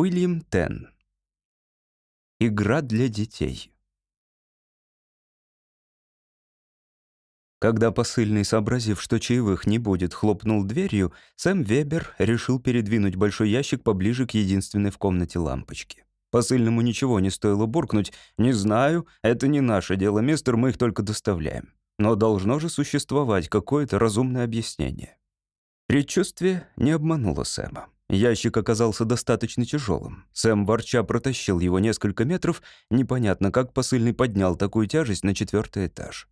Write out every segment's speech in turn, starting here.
Уильям Тен. Игра для детей. Когда посыльный, сообразив, что чаевых не будет, хлопнул дверью, Сэм Вебер решил передвинуть большой ящик поближе к единственной в комнате лампочке. Посыльному ничего не стоило буркнуть. «Не знаю, это не наше дело, мистер, мы их только доставляем». Но должно же существовать какое-то разумное объяснение. Предчувствие не обмануло Сэма. Ящик оказался достаточно тяжелым. Сэм ворча протащил его несколько метров, непонятно, как посыльный поднял такую тяжесть на четвертый этаж.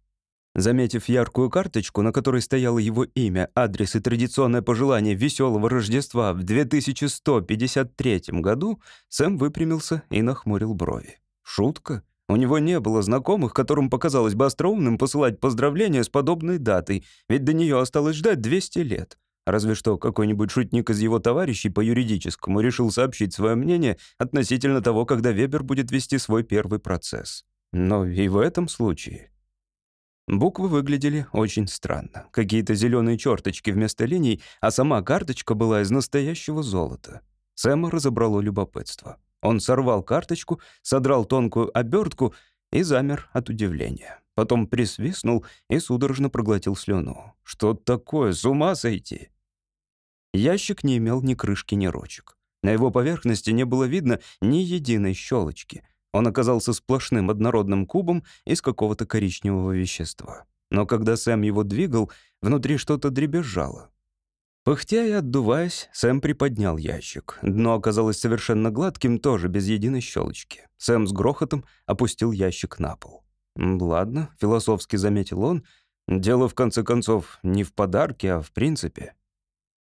Заметив яркую карточку, на которой стояло его имя, адрес и традиционное пожелание веселого Рождества в 2153 году, Сэм выпрямился и нахмурил брови. Шутка? У него не было знакомых, которым показалось бы остроумным посылать поздравления с подобной датой, ведь до нее осталось ждать 200 лет. Разве что какой-нибудь шутник из его товарищей по юридическому решил сообщить свое мнение относительно того, когда Вебер будет вести свой первый процесс. Но и в этом случае Буквы выглядели очень странно. Какие-то зеленые черточки вместо линий, а сама карточка была из настоящего золота. Сэма разобрало любопытство. Он сорвал карточку, содрал тонкую обертку и замер от удивления. Потом присвистнул и судорожно проглотил слюну. «Что такое? С ума сойти!» Ящик не имел ни крышки, ни ручек. На его поверхности не было видно ни единой щелочки — он оказался сплошным однородным кубом из какого-то коричневого вещества. Но когда Сэм его двигал, внутри что-то дребезжало. Пыхтя и отдуваясь, Сэм приподнял ящик. Дно оказалось совершенно гладким, тоже без единой щелочки. Сэм с грохотом опустил ящик на пол. «Ладно», — философски заметил он, — «дело, в конце концов, не в подарке, а в принципе».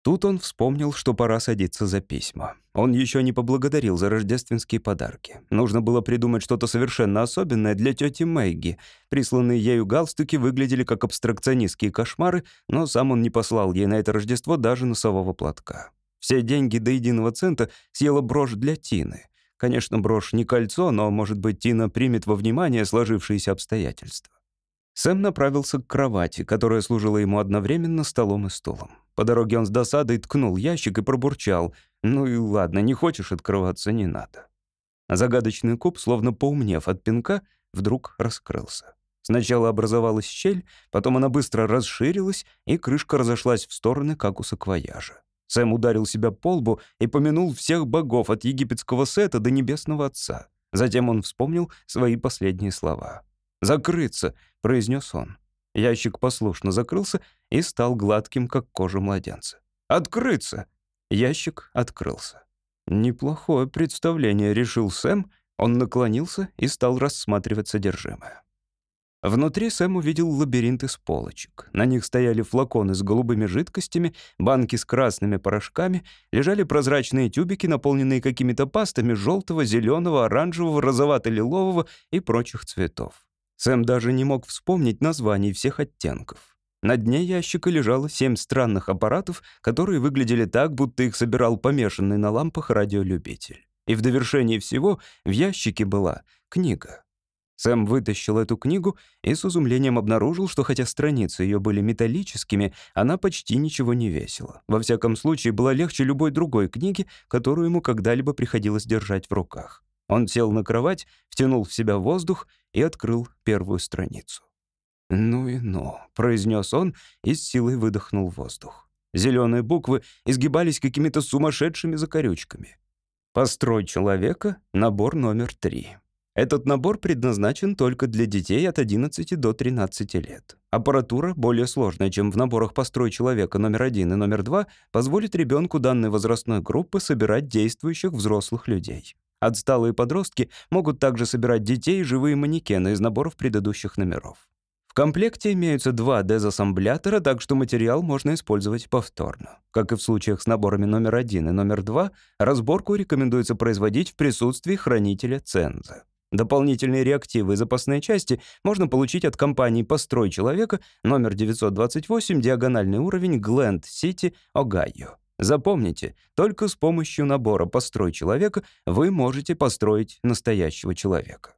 Тут он вспомнил, что пора садиться за письма. Он еще не поблагодарил за рождественские подарки. Нужно было придумать что-то совершенно особенное для тети Мэгги. Присланные ею галстуки выглядели как абстракционистские кошмары, но сам он не послал ей на это Рождество даже носового платка. Все деньги до единого цента съела брошь для Тины. Конечно, брошь не кольцо, но, может быть, Тина примет во внимание сложившиеся обстоятельства. Сэм направился к кровати, которая служила ему одновременно столом и стулом. По дороге он с досадой ткнул ящик и пробурчал. «Ну и ладно, не хочешь открываться, не надо». Загадочный куб, словно поумнев от пинка, вдруг раскрылся. Сначала образовалась щель, потом она быстро расширилась, и крышка разошлась в стороны, как у саквояжа. Сэм ударил себя по лбу и помянул всех богов от египетского сета до небесного отца. Затем он вспомнил свои последние слова. «Закрыться», — произнес он. Ящик послушно закрылся и стал гладким, как кожа младенца. «Открыться!» Ящик открылся. «Неплохое представление», — решил Сэм. Он наклонился и стал рассматривать содержимое. Внутри Сэм увидел лабиринт из полочек. На них стояли флаконы с голубыми жидкостями, банки с красными порошками, лежали прозрачные тюбики, наполненные какими-то пастами желтого, зеленого, оранжевого, розовато-лилового и прочих цветов. Сэм даже не мог вспомнить названий всех оттенков. На дне ящика лежало семь странных аппаратов, которые выглядели так, будто их собирал помешанный на лампах радиолюбитель. И в довершении всего в ящике была книга. Сэм вытащил эту книгу и с изумлением обнаружил, что хотя страницы ее были металлическими, она почти ничего не весила. Во всяком случае, была легче любой другой книги, которую ему когда-либо приходилось держать в руках. Он сел на кровать, втянул в себя воздух и открыл первую страницу. «Ну и ну», — произнес он и с силой выдохнул воздух. Зеленые буквы изгибались какими-то сумасшедшими закорючками. «Построй человека. Набор номер три». Этот набор предназначен только для детей от 11 до 13 лет. Аппаратура, более сложная, чем в наборах «Построй человека» номер один и номер два, позволит ребенку данной возрастной группы собирать действующих взрослых людей. Отсталые подростки могут также собирать детей и живые манекены из наборов предыдущих номеров. В комплекте имеются два дезассамблятора, так что материал можно использовать повторно. Как и в случаях с наборами номер один и номер два, разборку рекомендуется производить в присутствии хранителя ценза. Дополнительные реактивы и запасные части можно получить от компании «Построй человека» номер 928, диагональный уровень, Гленд-Сити, Огайо. Запомните, только с помощью набора «Построй человека» вы можете построить настоящего человека.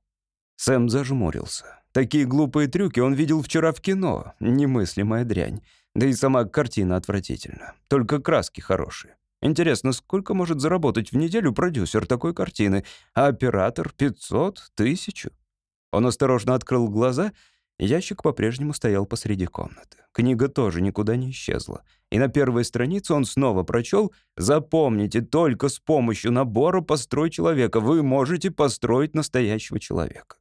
Сэм зажмурился. Такие глупые трюки он видел вчера в кино. Немыслимая дрянь. Да и сама картина отвратительна. Только краски хорошие. Интересно, сколько может заработать в неделю продюсер такой картины, а оператор — 500, тысячу? Он осторожно открыл глаза, ящик по-прежнему стоял посреди комнаты. Книга тоже никуда не исчезла. И на первой странице он снова прочел «Запомните, только с помощью набора «Построй человека» вы можете построить настоящего человека».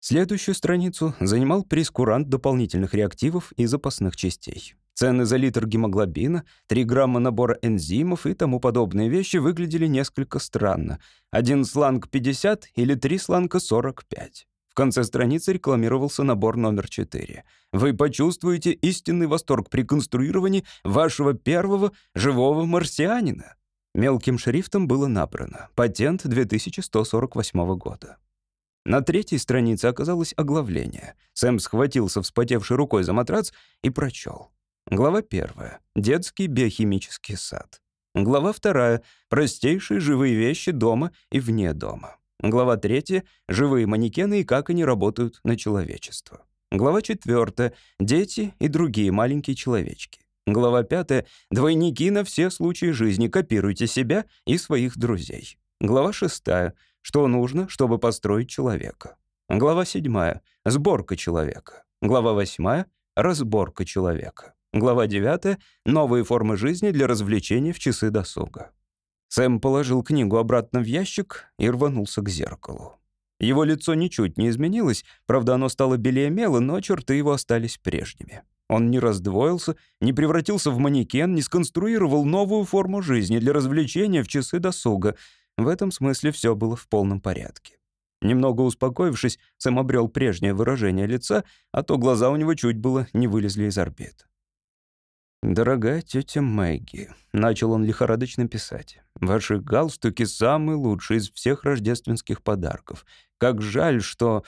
Следующую страницу занимал прескурант дополнительных реактивов и запасных частей. Цены за литр гемоглобина, 3 грамма набора энзимов и тому подобные вещи выглядели несколько странно. Один сланг 50 или три сланга 45. В конце страницы рекламировался набор номер 4. Вы почувствуете истинный восторг при конструировании вашего первого живого марсианина. Мелким шрифтом было набрано «Патент 2148 года». На третьей странице оказалось оглавление. Сэм схватился вспотевшей рукой за матрац и прочел. Глава первая. Детский биохимический сад. Глава вторая. Простейшие живые вещи дома и вне дома. Глава третья. Живые манекены и как они работают на человечество. Глава четвертая. Дети и другие маленькие человечки. Глава пятая. Двойники на все случаи жизни. Копируйте себя и своих друзей. Глава шестая. Что нужно, чтобы построить человека? Глава 7. Сборка человека. Глава 8. Разборка человека. Глава 9. Новые формы жизни для развлечения в часы досуга. Сэм положил книгу обратно в ящик и рванулся к зеркалу. Его лицо ничуть не изменилось, правда, оно стало белее мела, но черты его остались прежними. Он не раздвоился, не превратился в манекен, не сконструировал новую форму жизни для развлечения в часы досуга — в этом смысле все было в полном порядке. Немного успокоившись, Сэм обрел прежнее выражение лица, а то глаза у него чуть было не вылезли из орбит. «Дорогая тетя Мэгги», — начал он лихорадочно писать, «ваши галстуки самые лучшие из всех рождественских подарков. Как жаль, что...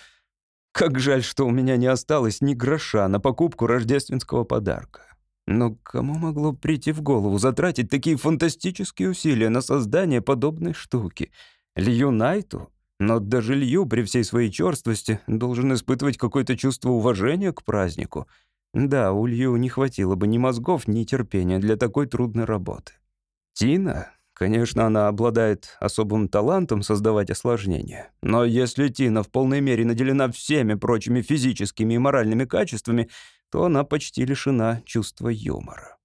Как жаль, что у меня не осталось ни гроша на покупку рождественского подарка. Но кому могло прийти в голову затратить такие фантастические усилия на создание подобной штуки? Лью Найту? Но даже Лью при всей своей черствости должен испытывать какое-то чувство уважения к празднику. Да, у Лью не хватило бы ни мозгов, ни терпения для такой трудной работы. Тина, конечно, она обладает особым талантом создавать осложнения. Но если Тина в полной мере наделена всеми прочими физическими и моральными качествами, то она почти лишена чувства юмора.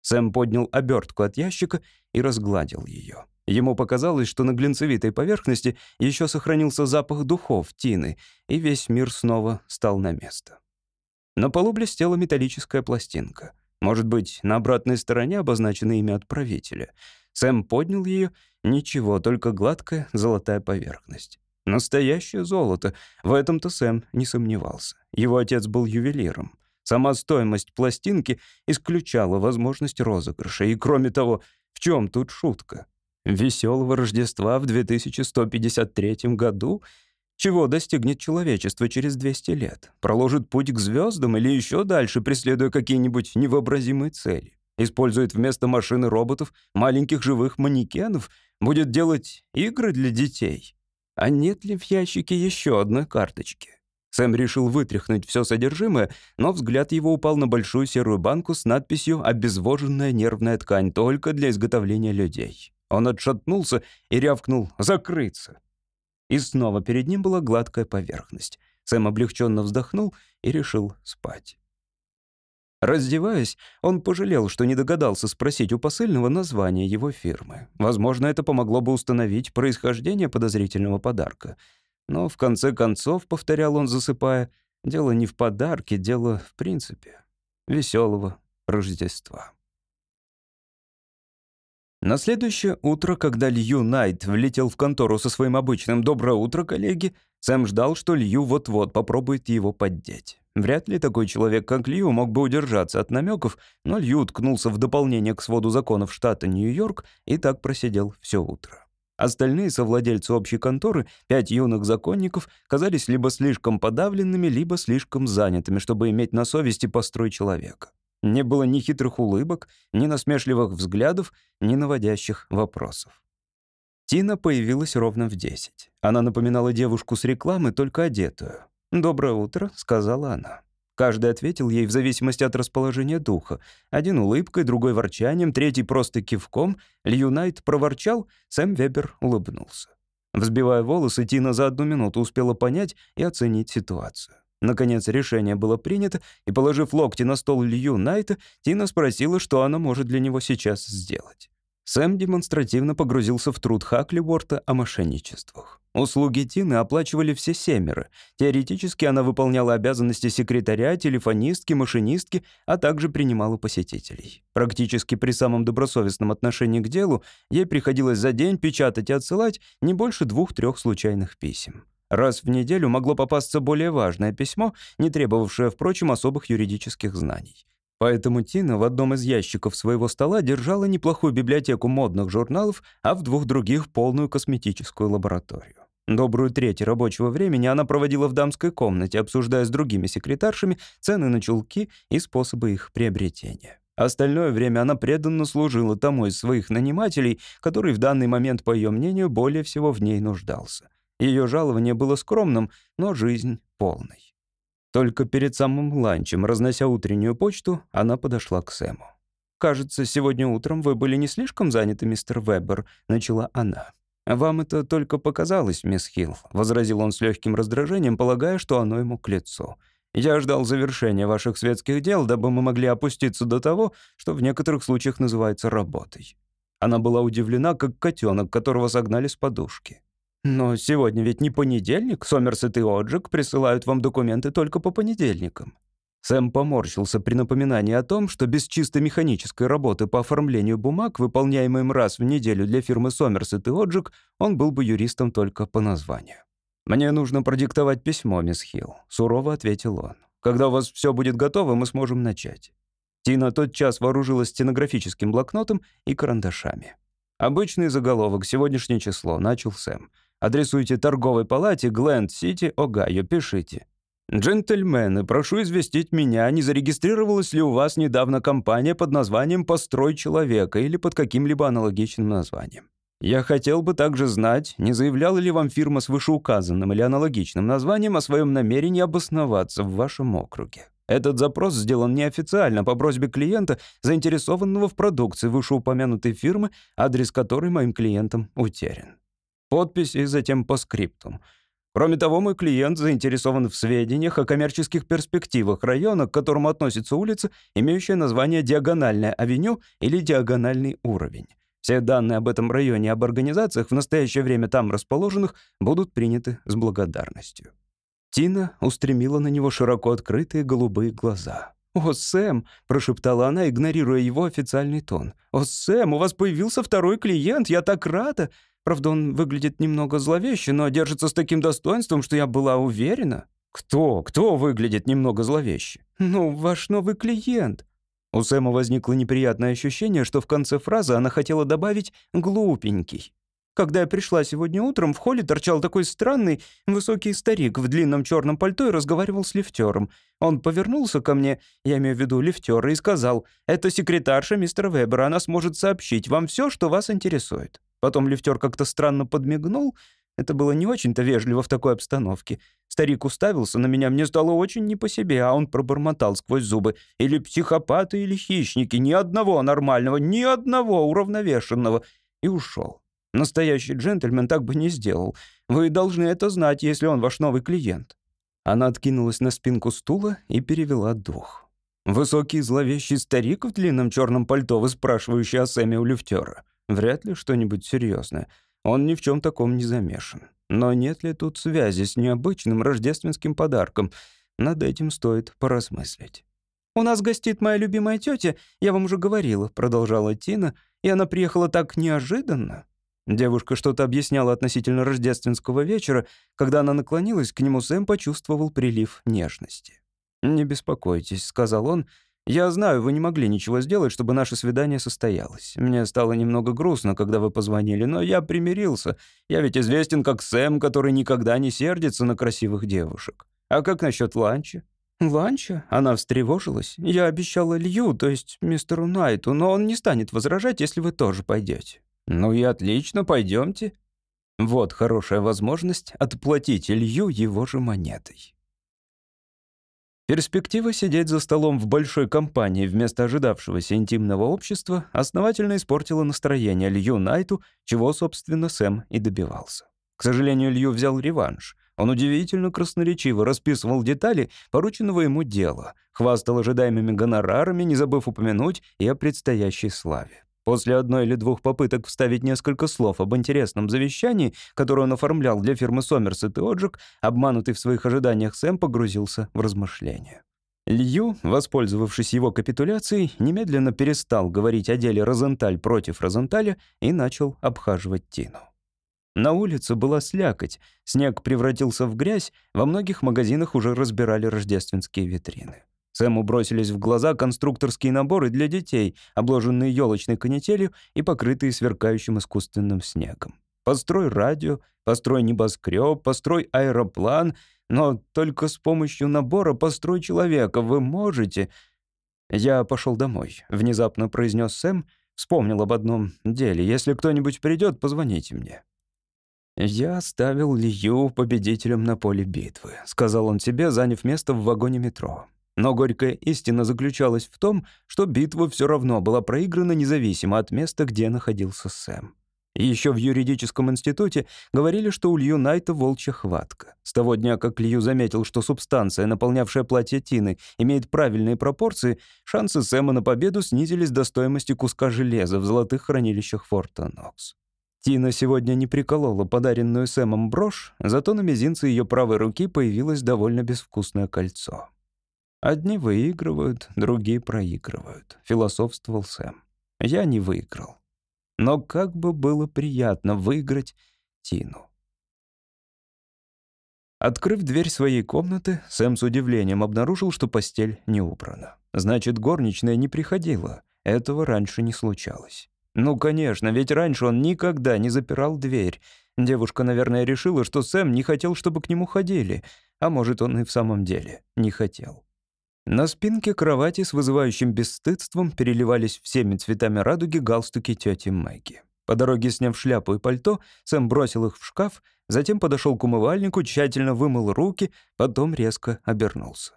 Сэм поднял обертку от ящика и разгладил ее. Ему показалось, что на глинцевитой поверхности еще сохранился запах духов Тины, и весь мир снова стал на место. На полу блестела металлическая пластинка. Может быть, на обратной стороне обозначено имя отправителя. Сэм поднял ее. Ничего, только гладкая золотая поверхность. Настоящее золото. В этом-то Сэм не сомневался. Его отец был ювелиром. Сама стоимость пластинки исключала возможность розыгрыша. И кроме того, в чем тут шутка? Веселого Рождества в 2153 году? Чего достигнет человечество через 200 лет? Проложит путь к звездам или еще дальше, преследуя какие-нибудь невообразимые цели? Использует вместо машины роботов маленьких живых манекенов? Будет делать игры для детей? А нет ли в ящике еще одной карточки? Сэм решил вытряхнуть все содержимое, но взгляд его упал на большую серую банку с надписью «Обезвоженная нервная ткань только для изготовления людей». Он отшатнулся и рявкнул «Закрыться!». И снова перед ним была гладкая поверхность. Сэм облегченно вздохнул и решил спать. Раздеваясь, он пожалел, что не догадался спросить у посыльного название его фирмы. Возможно, это помогло бы установить происхождение подозрительного подарка — но в конце концов, повторял он, засыпая, дело не в подарке, дело в принципе. Веселого Рождества. На следующее утро, когда Лью Найт влетел в контору со своим обычным «Доброе утро, коллеги», Сэм ждал, что Лью вот-вот попробует его поддеть. Вряд ли такой человек, как Лью, мог бы удержаться от намеков, но Лью уткнулся в дополнение к своду законов штата Нью-Йорк и так просидел все утро. Остальные совладельцы общей конторы, пять юных законников, казались либо слишком подавленными, либо слишком занятыми, чтобы иметь на совести построй человека. Не было ни хитрых улыбок, ни насмешливых взглядов, ни наводящих вопросов. Тина появилась ровно в десять. Она напоминала девушку с рекламы, только одетую. «Доброе утро», — сказала она. Каждый ответил ей в зависимости от расположения духа. Один улыбкой, другой ворчанием, третий просто кивком. Лью Найт проворчал, Сэм Вебер улыбнулся. Взбивая волосы, Тина за одну минуту успела понять и оценить ситуацию. Наконец решение было принято, и, положив локти на стол Лью Найта, Тина спросила, что она может для него сейчас сделать. Сэм демонстративно погрузился в труд Хакливорта о мошенничествах. Услуги Тины оплачивали все семеро. Теоретически она выполняла обязанности секретаря, телефонистки, машинистки, а также принимала посетителей. Практически при самом добросовестном отношении к делу ей приходилось за день печатать и отсылать не больше двух-трех случайных писем. Раз в неделю могло попасться более важное письмо, не требовавшее, впрочем, особых юридических знаний. Поэтому Тина в одном из ящиков своего стола держала неплохую библиотеку модных журналов, а в двух других — полную косметическую лабораторию. Добрую треть рабочего времени она проводила в дамской комнате, обсуждая с другими секретаршами цены на чулки и способы их приобретения. Остальное время она преданно служила тому из своих нанимателей, который в данный момент, по ее мнению, более всего в ней нуждался. Ее жалование было скромным, но жизнь полной. Только перед самым ланчем, разнося утреннюю почту, она подошла к Сэму. «Кажется, сегодня утром вы были не слишком заняты, мистер Вебер», — начала она. «Вам это только показалось, мисс Хилл», — возразил он с легким раздражением, полагая, что оно ему к лицу. «Я ждал завершения ваших светских дел, дабы мы могли опуститься до того, что в некоторых случаях называется работой». Она была удивлена, как котенок, которого согнали с подушки. Но сегодня ведь не понедельник. Сомерсет и Оджик присылают вам документы только по понедельникам. Сэм поморщился при напоминании о том, что без чисто механической работы по оформлению бумаг, выполняемой им раз в неделю для фирмы Сомерсет и Оджик, он был бы юристом только по названию. «Мне нужно продиктовать письмо, мисс Хилл», — сурово ответил он. «Когда у вас все будет готово, мы сможем начать». Тина тотчас вооружилась стенографическим блокнотом и карандашами. «Обычный заголовок, сегодняшнее число», — начал Сэм. Адресуйте торговой палате Гленд-Сити, Огайо, пишите. «Джентльмены, прошу известить меня, не зарегистрировалась ли у вас недавно компания под названием «Построй человека» или под каким-либо аналогичным названием. Я хотел бы также знать, не заявляла ли вам фирма с вышеуказанным или аналогичным названием о своем намерении обосноваться в вашем округе. Этот запрос сделан неофициально по просьбе клиента, заинтересованного в продукции вышеупомянутой фирмы, адрес которой моим клиентам утерян. Подпись и затем по скриптум. Кроме того, мой клиент заинтересован в сведениях о коммерческих перспективах района, к которому относится улица, имеющая название «Диагональная авеню» или «Диагональный уровень». Все данные об этом районе и об организациях, в настоящее время там расположенных, будут приняты с благодарностью. Тина устремила на него широко открытые голубые глаза. «О, Сэм!» — прошептала она, игнорируя его официальный тон. «О, Сэм, у вас появился второй клиент! Я так рада! Правда, он выглядит немного зловеще, но держится с таким достоинством, что я была уверена. Кто? Кто выглядит немного зловеще? Ну, ваш новый клиент. У Сэма возникло неприятное ощущение, что в конце фразы она хотела добавить «глупенький». Когда я пришла сегодня утром, в холле торчал такой странный высокий старик в длинном черном пальто и разговаривал с лифтером. Он повернулся ко мне, я имею в виду лифтера, и сказал, «Это секретарша мистера Вебера, она сможет сообщить вам все, что вас интересует». Потом лифтер как-то странно подмигнул. Это было не очень-то вежливо в такой обстановке. Старик уставился на меня, мне стало очень не по себе, а он пробормотал сквозь зубы. Или психопаты, или хищники. Ни одного нормального, ни одного уравновешенного. И ушел. Настоящий джентльмен так бы не сделал. Вы должны это знать, если он ваш новый клиент». Она откинулась на спинку стула и перевела дух. Высокий зловещий старик в длинном черном пальто, выспрашивающий о Сэме у лифтера. Вряд ли что-нибудь серьезное. Он ни в чем таком не замешан. Но нет ли тут связи с необычным рождественским подарком? Над этим стоит поразмыслить. «У нас гостит моя любимая тетя, я вам уже говорила», — продолжала Тина, «и она приехала так неожиданно». Девушка что-то объясняла относительно рождественского вечера. Когда она наклонилась к нему, Сэм почувствовал прилив нежности. «Не беспокойтесь», — сказал он, «Я знаю, вы не могли ничего сделать, чтобы наше свидание состоялось. Мне стало немного грустно, когда вы позвонили, но я примирился. Я ведь известен как Сэм, который никогда не сердится на красивых девушек. А как насчет ланча?» «Ланча?» Она встревожилась. «Я обещала Лью, то есть мистеру Найту, но он не станет возражать, если вы тоже пойдете». «Ну и отлично, пойдемте». Вот хорошая возможность отплатить Илью его же монетой. Перспектива сидеть за столом в большой компании вместо ожидавшегося интимного общества основательно испортила настроение Лью Найту, чего, собственно, Сэм и добивался. К сожалению, Лью взял реванш. Он удивительно красноречиво расписывал детали порученного ему дела, хвастал ожидаемыми гонорарами, не забыв упомянуть и о предстоящей славе. После одной или двух попыток вставить несколько слов об интересном завещании, которое он оформлял для фирмы Сомерсет и Оджик, обманутый в своих ожиданиях Сэм погрузился в размышления. Лью, воспользовавшись его капитуляцией, немедленно перестал говорить о деле Розенталь против Розенталя и начал обхаживать Тину. На улице была слякоть, снег превратился в грязь, во многих магазинах уже разбирали рождественские витрины. Сэму бросились в глаза конструкторские наборы для детей, обложенные елочной канителью и покрытые сверкающим искусственным снегом. Построй радио, построй небоскреб, построй аэроплан, но только с помощью набора построй человека вы можете... «Я пошел домой», — внезапно произнес Сэм, вспомнил об одном деле. «Если кто-нибудь придет, позвоните мне». «Я оставил Лью победителем на поле битвы», — сказал он себе, заняв место в вагоне метро. Но горькая истина заключалась в том, что битва все равно была проиграна независимо от места, где находился Сэм. Еще в юридическом институте говорили, что у Лью Найта волчья хватка. С того дня, как Лью заметил, что субстанция, наполнявшая платье Тины, имеет правильные пропорции, шансы Сэма на победу снизились до стоимости куска железа в золотых хранилищах Форта Нокс. Тина сегодня не приколола подаренную Сэмом брошь, зато на мизинце ее правой руки появилось довольно безвкусное кольцо. «Одни выигрывают, другие проигрывают», — философствовал Сэм. «Я не выиграл. Но как бы было приятно выиграть Тину». Открыв дверь своей комнаты, Сэм с удивлением обнаружил, что постель не убрана. Значит, горничная не приходила. Этого раньше не случалось. Ну, конечно, ведь раньше он никогда не запирал дверь. Девушка, наверное, решила, что Сэм не хотел, чтобы к нему ходили. А может, он и в самом деле не хотел. На спинке кровати с вызывающим бесстыдством переливались всеми цветами радуги галстуки тети Мэгги. По дороге, сняв шляпу и пальто, Сэм бросил их в шкаф, затем подошел к умывальнику, тщательно вымыл руки, потом резко обернулся.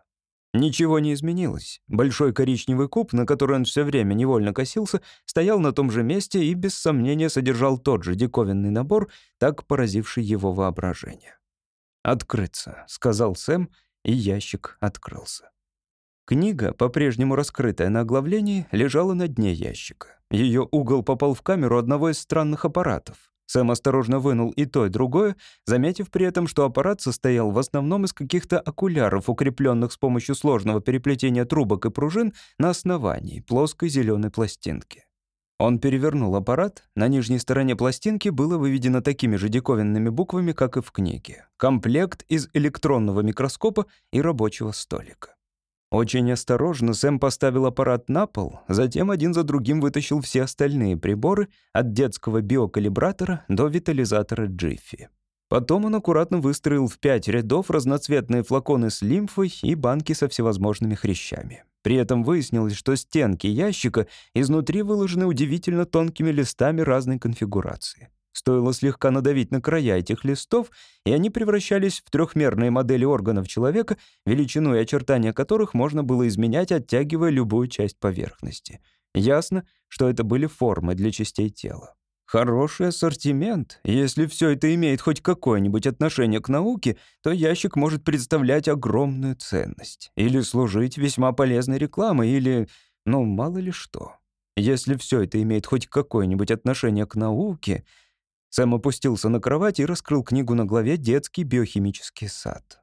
Ничего не изменилось. Большой коричневый куб, на который он все время невольно косился, стоял на том же месте и, без сомнения, содержал тот же диковинный набор, так поразивший его воображение. «Открыться», — сказал Сэм, и ящик открылся. Книга, по-прежнему раскрытая на оглавлении, лежала на дне ящика. Ее угол попал в камеру одного из странных аппаратов. Сэм осторожно вынул и то, и другое, заметив при этом, что аппарат состоял в основном из каких-то окуляров, укрепленных с помощью сложного переплетения трубок и пружин на основании плоской зеленой пластинки. Он перевернул аппарат. На нижней стороне пластинки было выведено такими же диковинными буквами, как и в книге. Комплект из электронного микроскопа и рабочего столика. Очень осторожно Сэм поставил аппарат на пол, затем один за другим вытащил все остальные приборы от детского биокалибратора до витализатора Джиффи. Потом он аккуратно выстроил в пять рядов разноцветные флаконы с лимфой и банки со всевозможными хрящами. При этом выяснилось, что стенки ящика изнутри выложены удивительно тонкими листами разной конфигурации. Стоило слегка надавить на края этих листов, и они превращались в трехмерные модели органов человека, величину и очертания которых можно было изменять, оттягивая любую часть поверхности. Ясно, что это были формы для частей тела. Хороший ассортимент. Если все это имеет хоть какое-нибудь отношение к науке, то ящик может представлять огромную ценность. Или служить весьма полезной рекламой, или... ну, мало ли что. Если все это имеет хоть какое-нибудь отношение к науке, Сэм опустился на кровать и раскрыл книгу на главе «Детский биохимический сад».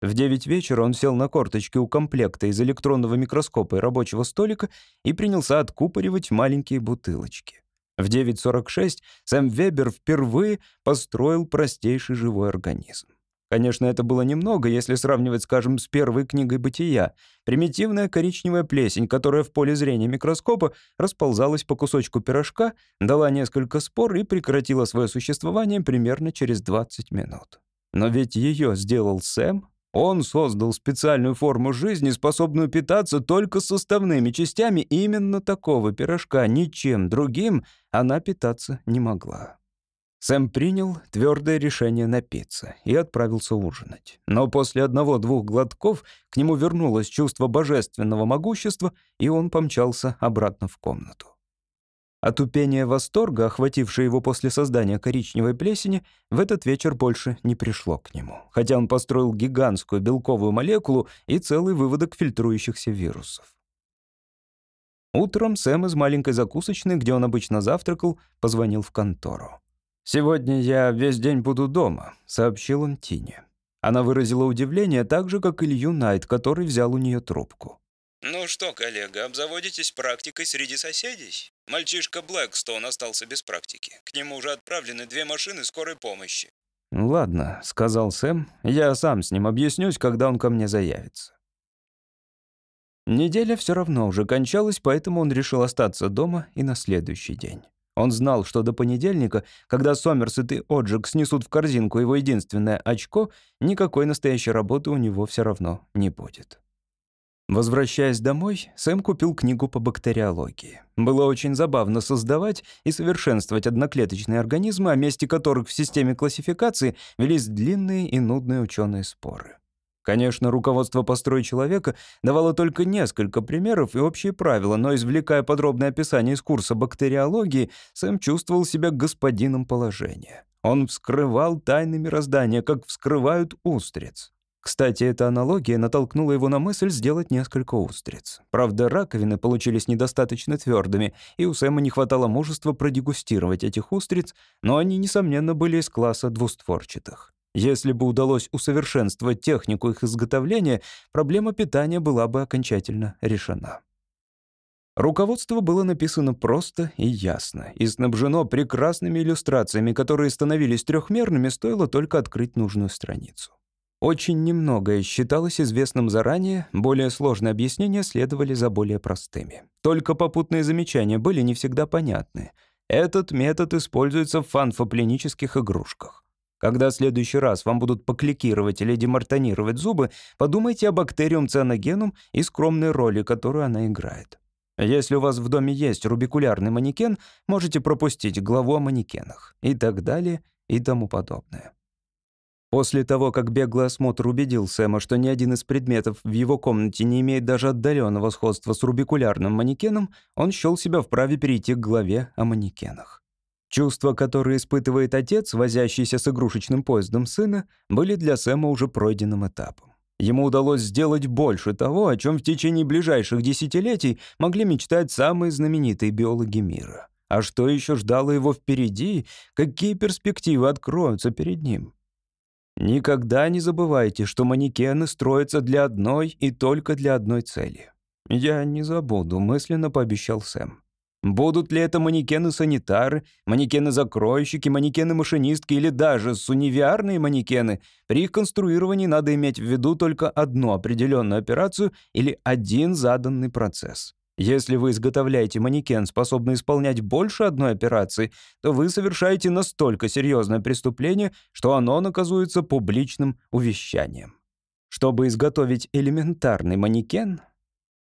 В девять вечера он сел на корточки у комплекта из электронного микроскопа и рабочего столика и принялся откупоривать маленькие бутылочки. В 9.46 Сэм Вебер впервые построил простейший живой организм. Конечно, это было немного, если сравнивать, скажем, с первой книгой «Бытия». Примитивная коричневая плесень, которая в поле зрения микроскопа расползалась по кусочку пирожка, дала несколько спор и прекратила свое существование примерно через 20 минут. Но ведь ее сделал Сэм. Он создал специальную форму жизни, способную питаться только составными частями именно такого пирожка. Ничем другим она питаться не могла. Сэм принял твердое решение напиться и отправился ужинать. Но после одного-двух глотков к нему вернулось чувство божественного могущества, и он помчался обратно в комнату. Отупение восторга, охватившее его после создания коричневой плесени, в этот вечер больше не пришло к нему, хотя он построил гигантскую белковую молекулу и целый выводок фильтрующихся вирусов. Утром Сэм из маленькой закусочной, где он обычно завтракал, позвонил в контору. «Сегодня я весь день буду дома», — сообщил он Тине. Она выразила удивление так же, как Илью Найт, который взял у нее трубку. «Ну что, коллега, обзаводитесь практикой среди соседей? Мальчишка Блэкстон остался без практики. К нему уже отправлены две машины скорой помощи». «Ладно», — сказал Сэм, — «я сам с ним объяснюсь, когда он ко мне заявится». Неделя все равно уже кончалась, поэтому он решил остаться дома и на следующий день. Он знал, что до понедельника, когда Сомерсет и Оджик снесут в корзинку его единственное очко, никакой настоящей работы у него все равно не будет. Возвращаясь домой, Сэм купил книгу по бактериологии. Было очень забавно создавать и совершенствовать одноклеточные организмы, о месте которых в системе классификации велись длинные и нудные ученые споры. Конечно, руководство «Построй человека» давало только несколько примеров и общие правила, но, извлекая подробное описание из курса бактериологии, Сэм чувствовал себя господином положения. Он вскрывал тайны мироздания, как вскрывают устриц. Кстати, эта аналогия натолкнула его на мысль сделать несколько устриц. Правда, раковины получились недостаточно твердыми, и у Сэма не хватало мужества продегустировать этих устриц, но они, несомненно, были из класса двустворчатых. Если бы удалось усовершенствовать технику их изготовления, проблема питания была бы окончательно решена. Руководство было написано просто и ясно и снабжено прекрасными иллюстрациями, которые становились трехмерными, стоило только открыть нужную страницу. Очень немногое считалось известным заранее, более сложные объяснения следовали за более простыми. Только попутные замечания были не всегда понятны. Этот метод используется в фанфопленических игрушках. Когда в следующий раз вам будут покликировать или демартонировать зубы, подумайте о бактериум цианогенум и скромной роли, которую она играет. Если у вас в доме есть рубикулярный манекен, можете пропустить главу о манекенах и так далее и тому подобное. После того, как беглый осмотр убедил Сэма, что ни один из предметов в его комнате не имеет даже отдаленного сходства с рубикулярным манекеном, он счел себя вправе перейти к главе о манекенах. Чувства, которые испытывает отец, возящийся с игрушечным поездом сына, были для Сэма уже пройденным этапом. Ему удалось сделать больше того, о чем в течение ближайших десятилетий могли мечтать самые знаменитые биологи мира. А что еще ждало его впереди? Какие перспективы откроются перед ним? Никогда не забывайте, что манекены строятся для одной и только для одной цели. «Я не забуду», — мысленно пообещал Сэм. Будут ли это манекены-санитары, манекены-закройщики, манекены-машинистки или даже сунивиарные манекены, при их конструировании надо иметь в виду только одну определенную операцию или один заданный процесс. Если вы изготовляете манекен, способный исполнять больше одной операции, то вы совершаете настолько серьезное преступление, что оно наказуется публичным увещанием. Чтобы изготовить элементарный манекен,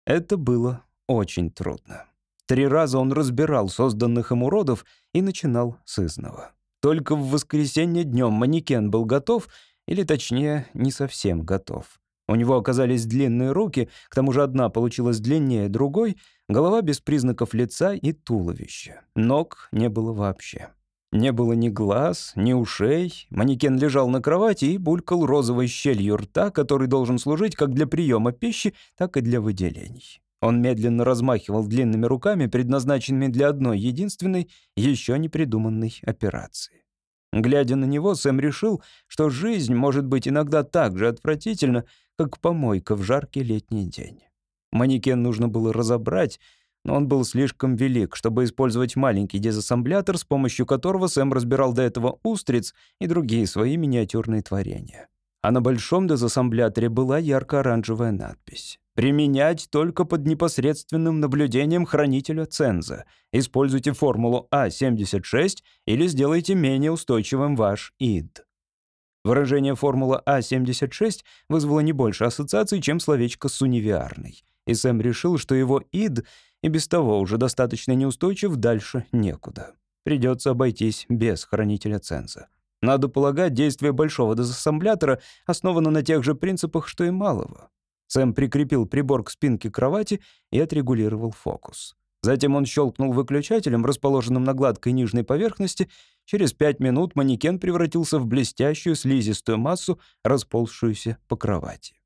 это было очень трудно. Три раза он разбирал созданных им уродов и начинал с изного. Только в воскресенье днем манекен был готов, или точнее, не совсем готов. У него оказались длинные руки, к тому же одна получилась длиннее другой, голова без признаков лица и туловища. Ног не было вообще. Не было ни глаз, ни ушей. Манекен лежал на кровати и булькал розовой щелью рта, который должен служить как для приема пищи, так и для выделений. Он медленно размахивал длинными руками, предназначенными для одной единственной, еще не придуманной операции. Глядя на него, Сэм решил, что жизнь может быть иногда так же отвратительна, как помойка в жаркий летний день. Манекен нужно было разобрать, но он был слишком велик, чтобы использовать маленький дезассемблятор, с помощью которого Сэм разбирал до этого устриц и другие свои миниатюрные творения. А на большом дезассембляторе была ярко-оранжевая надпись. Применять только под непосредственным наблюдением хранителя ценза. Используйте формулу А76 или сделайте менее устойчивым ваш ид. Выражение формула А76 вызвало не больше ассоциаций, чем словечко «сунивиарный». И Сэм решил, что его ид и без того уже достаточно неустойчив, дальше некуда. придется обойтись без хранителя ценза. Надо полагать, действие большого дезассамблятора основано на тех же принципах, что и малого. Сэм прикрепил прибор к спинке кровати и отрегулировал фокус. Затем он щелкнул выключателем, расположенным на гладкой нижней поверхности. Через пять минут манекен превратился в блестящую слизистую массу, расползшуюся по кровати.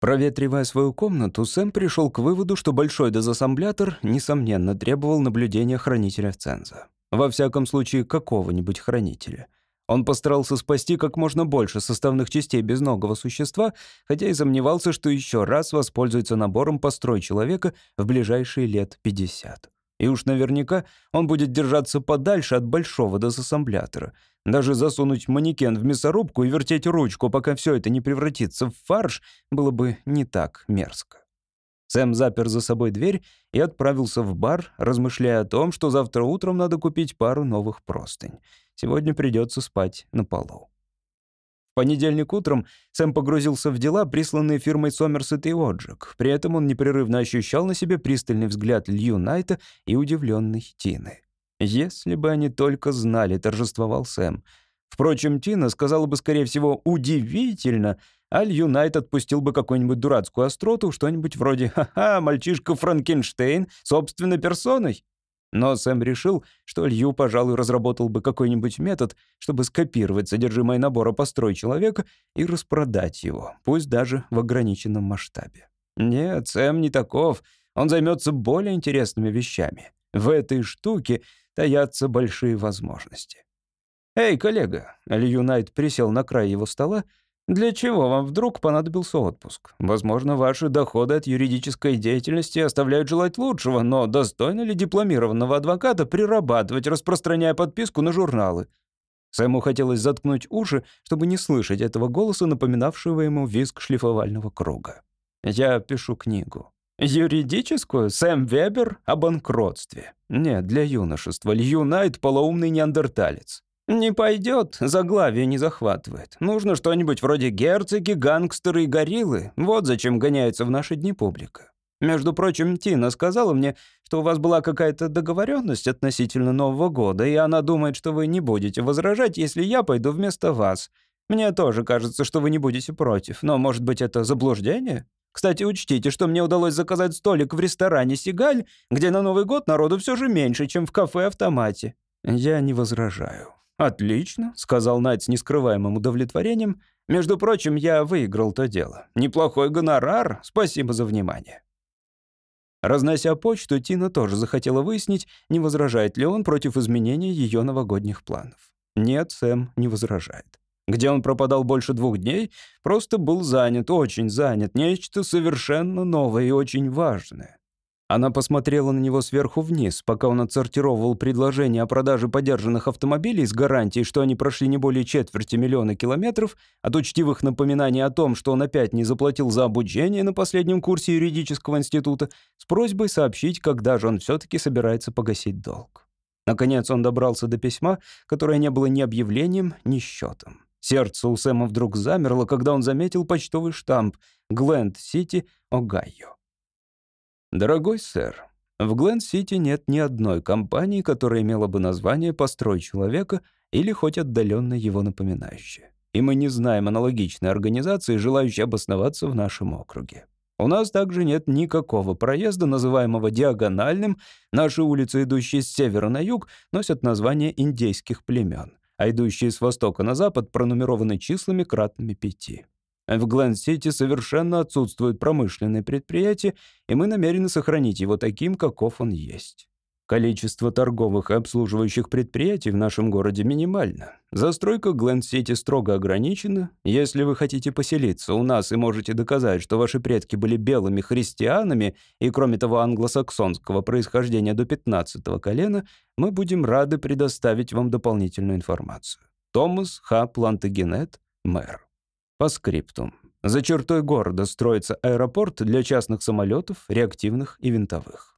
Проветривая свою комнату, Сэм пришел к выводу, что большой дезассамблятор, несомненно, требовал наблюдения хранителя ценза. Во всяком случае, какого-нибудь хранителя. Он постарался спасти как можно больше составных частей безногого существа, хотя и сомневался, что еще раз воспользуется набором «Построй человека» в ближайшие лет 50. И уж наверняка он будет держаться подальше от большого дезассамблятора. Даже засунуть манекен в мясорубку и вертеть ручку, пока все это не превратится в фарш, было бы не так мерзко. Сэм запер за собой дверь и отправился в бар, размышляя о том, что завтра утром надо купить пару новых простынь. Сегодня придется спать на полу. В понедельник утром Сэм погрузился в дела, присланные фирмой Сомерсет и Оджик. При этом он непрерывно ощущал на себе пристальный взгляд Лью Найта и удивленный Тины. «Если бы они только знали», — торжествовал Сэм. Впрочем, Тина сказала бы, скорее всего, «удивительно», а Лью Найт отпустил бы какую-нибудь дурацкую остроту, что-нибудь вроде «Ха-ха, мальчишка Франкенштейн собственной персоной». Но Сэм решил, что Лью, пожалуй, разработал бы какой-нибудь метод, чтобы скопировать содержимое набора «Построй человека» и распродать его, пусть даже в ограниченном масштабе. Нет, Сэм не таков. Он займется более интересными вещами. В этой штуке таятся большие возможности. «Эй, коллега!» — Лью Найт присел на край его стола — для чего вам вдруг понадобился отпуск? Возможно, ваши доходы от юридической деятельности оставляют желать лучшего, но достойно ли дипломированного адвоката прирабатывать, распространяя подписку на журналы? Сэму хотелось заткнуть уши, чтобы не слышать этого голоса, напоминавшего ему визг шлифовального круга. «Я пишу книгу». «Юридическую? Сэм Вебер о банкротстве?» «Нет, для юношества. Лью Найт — полоумный неандерталец». «Не пойдет, заглавие не захватывает. Нужно что-нибудь вроде герцоги, гангстеры и гориллы. Вот зачем гоняется в наши дни публика. Между прочим, Тина сказала мне, что у вас была какая-то договоренность относительно Нового года, и она думает, что вы не будете возражать, если я пойду вместо вас. Мне тоже кажется, что вы не будете против, но, может быть, это заблуждение? Кстати, учтите, что мне удалось заказать столик в ресторане «Сигаль», где на Новый год народу все же меньше, чем в кафе-автомате. Я не возражаю. «Отлично», — сказал Найт с нескрываемым удовлетворением. «Между прочим, я выиграл то дело. Неплохой гонорар. Спасибо за внимание». Разнося почту, Тина тоже захотела выяснить, не возражает ли он против изменения ее новогодних планов. Нет, Сэм не возражает. Где он пропадал больше двух дней, просто был занят, очень занят, нечто совершенно новое и очень важное. Она посмотрела на него сверху вниз, пока он отсортировал предложение о продаже подержанных автомобилей с гарантией, что они прошли не более четверти миллиона километров, от учтивых напоминаний о том, что он опять не заплатил за обучение на последнем курсе юридического института, с просьбой сообщить, когда же он все-таки собирается погасить долг. Наконец он добрался до письма, которое не было ни объявлением, ни счетом. Сердце у Сэма вдруг замерло, когда он заметил почтовый штамп «Гленд-Сити, Огайо». Дорогой сэр, в Гленд-Сити нет ни одной компании, которая имела бы название «Построй человека» или хоть отдаленно его напоминающее. И мы не знаем аналогичной организации, желающей обосноваться в нашем округе. У нас также нет никакого проезда, называемого диагональным. Наши улицы, идущие с севера на юг, носят название индейских племен, а идущие с востока на запад пронумерованы числами кратными пяти. В Гленд-Сити совершенно отсутствует промышленное предприятие, и мы намерены сохранить его таким, каков он есть. Количество торговых и обслуживающих предприятий в нашем городе минимально. Застройка Гленд-Сити строго ограничена. Если вы хотите поселиться у нас и можете доказать, что ваши предки были белыми христианами и, кроме того, англосаксонского происхождения до 15-го колена, мы будем рады предоставить вам дополнительную информацию. Томас Х. Плантагенет, мэр. По скриптум. За чертой города строится аэропорт для частных самолетов, реактивных и винтовых.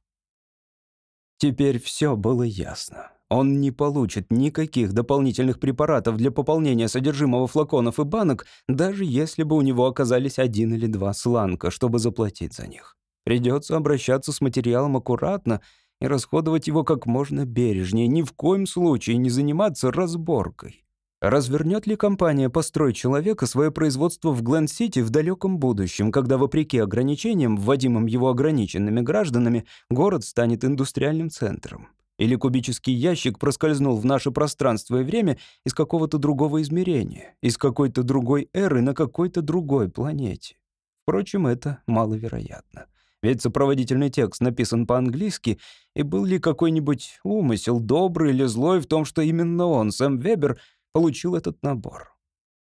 Теперь все было ясно. Он не получит никаких дополнительных препаратов для пополнения содержимого флаконов и банок, даже если бы у него оказались один или два сланка, чтобы заплатить за них. Придется обращаться с материалом аккуратно, и расходовать его как можно бережнее, ни в коем случае не заниматься разборкой. Развернет ли компания «Построй человека» свое производство в Гленн-Сити в далеком будущем, когда, вопреки ограничениям, вводимым его ограниченными гражданами, город станет индустриальным центром? Или кубический ящик проскользнул в наше пространство и время из какого-то другого измерения, из какой-то другой эры на какой-то другой планете? Впрочем, это маловероятно. Ведь сопроводительный текст написан по-английски, и был ли какой-нибудь умысел, добрый или злой, в том, что именно он, Сэм Вебер, получил этот набор?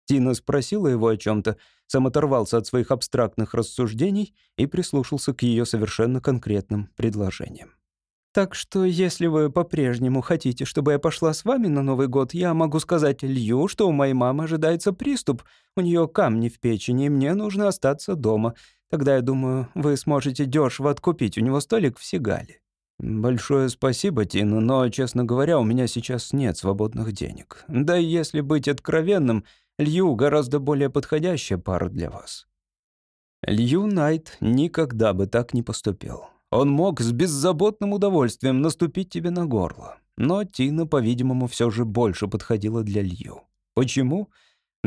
Тина спросила его о чем то сам оторвался от своих абстрактных рассуждений и прислушался к ее совершенно конкретным предложениям. Так что, если вы по-прежнему хотите, чтобы я пошла с вами на Новый год, я могу сказать Лью, что у моей мамы ожидается приступ. У нее камни в печени, и мне нужно остаться дома. Тогда, я думаю, вы сможете дешево откупить у него столик в Сигале». «Большое спасибо, Тина, но, честно говоря, у меня сейчас нет свободных денег. Да и если быть откровенным, Лью гораздо более подходящая пара для вас». Лью Найт никогда бы так не поступил. Он мог с беззаботным удовольствием наступить тебе на горло. Но Тина, по-видимому, все же больше подходила для Лью. Почему?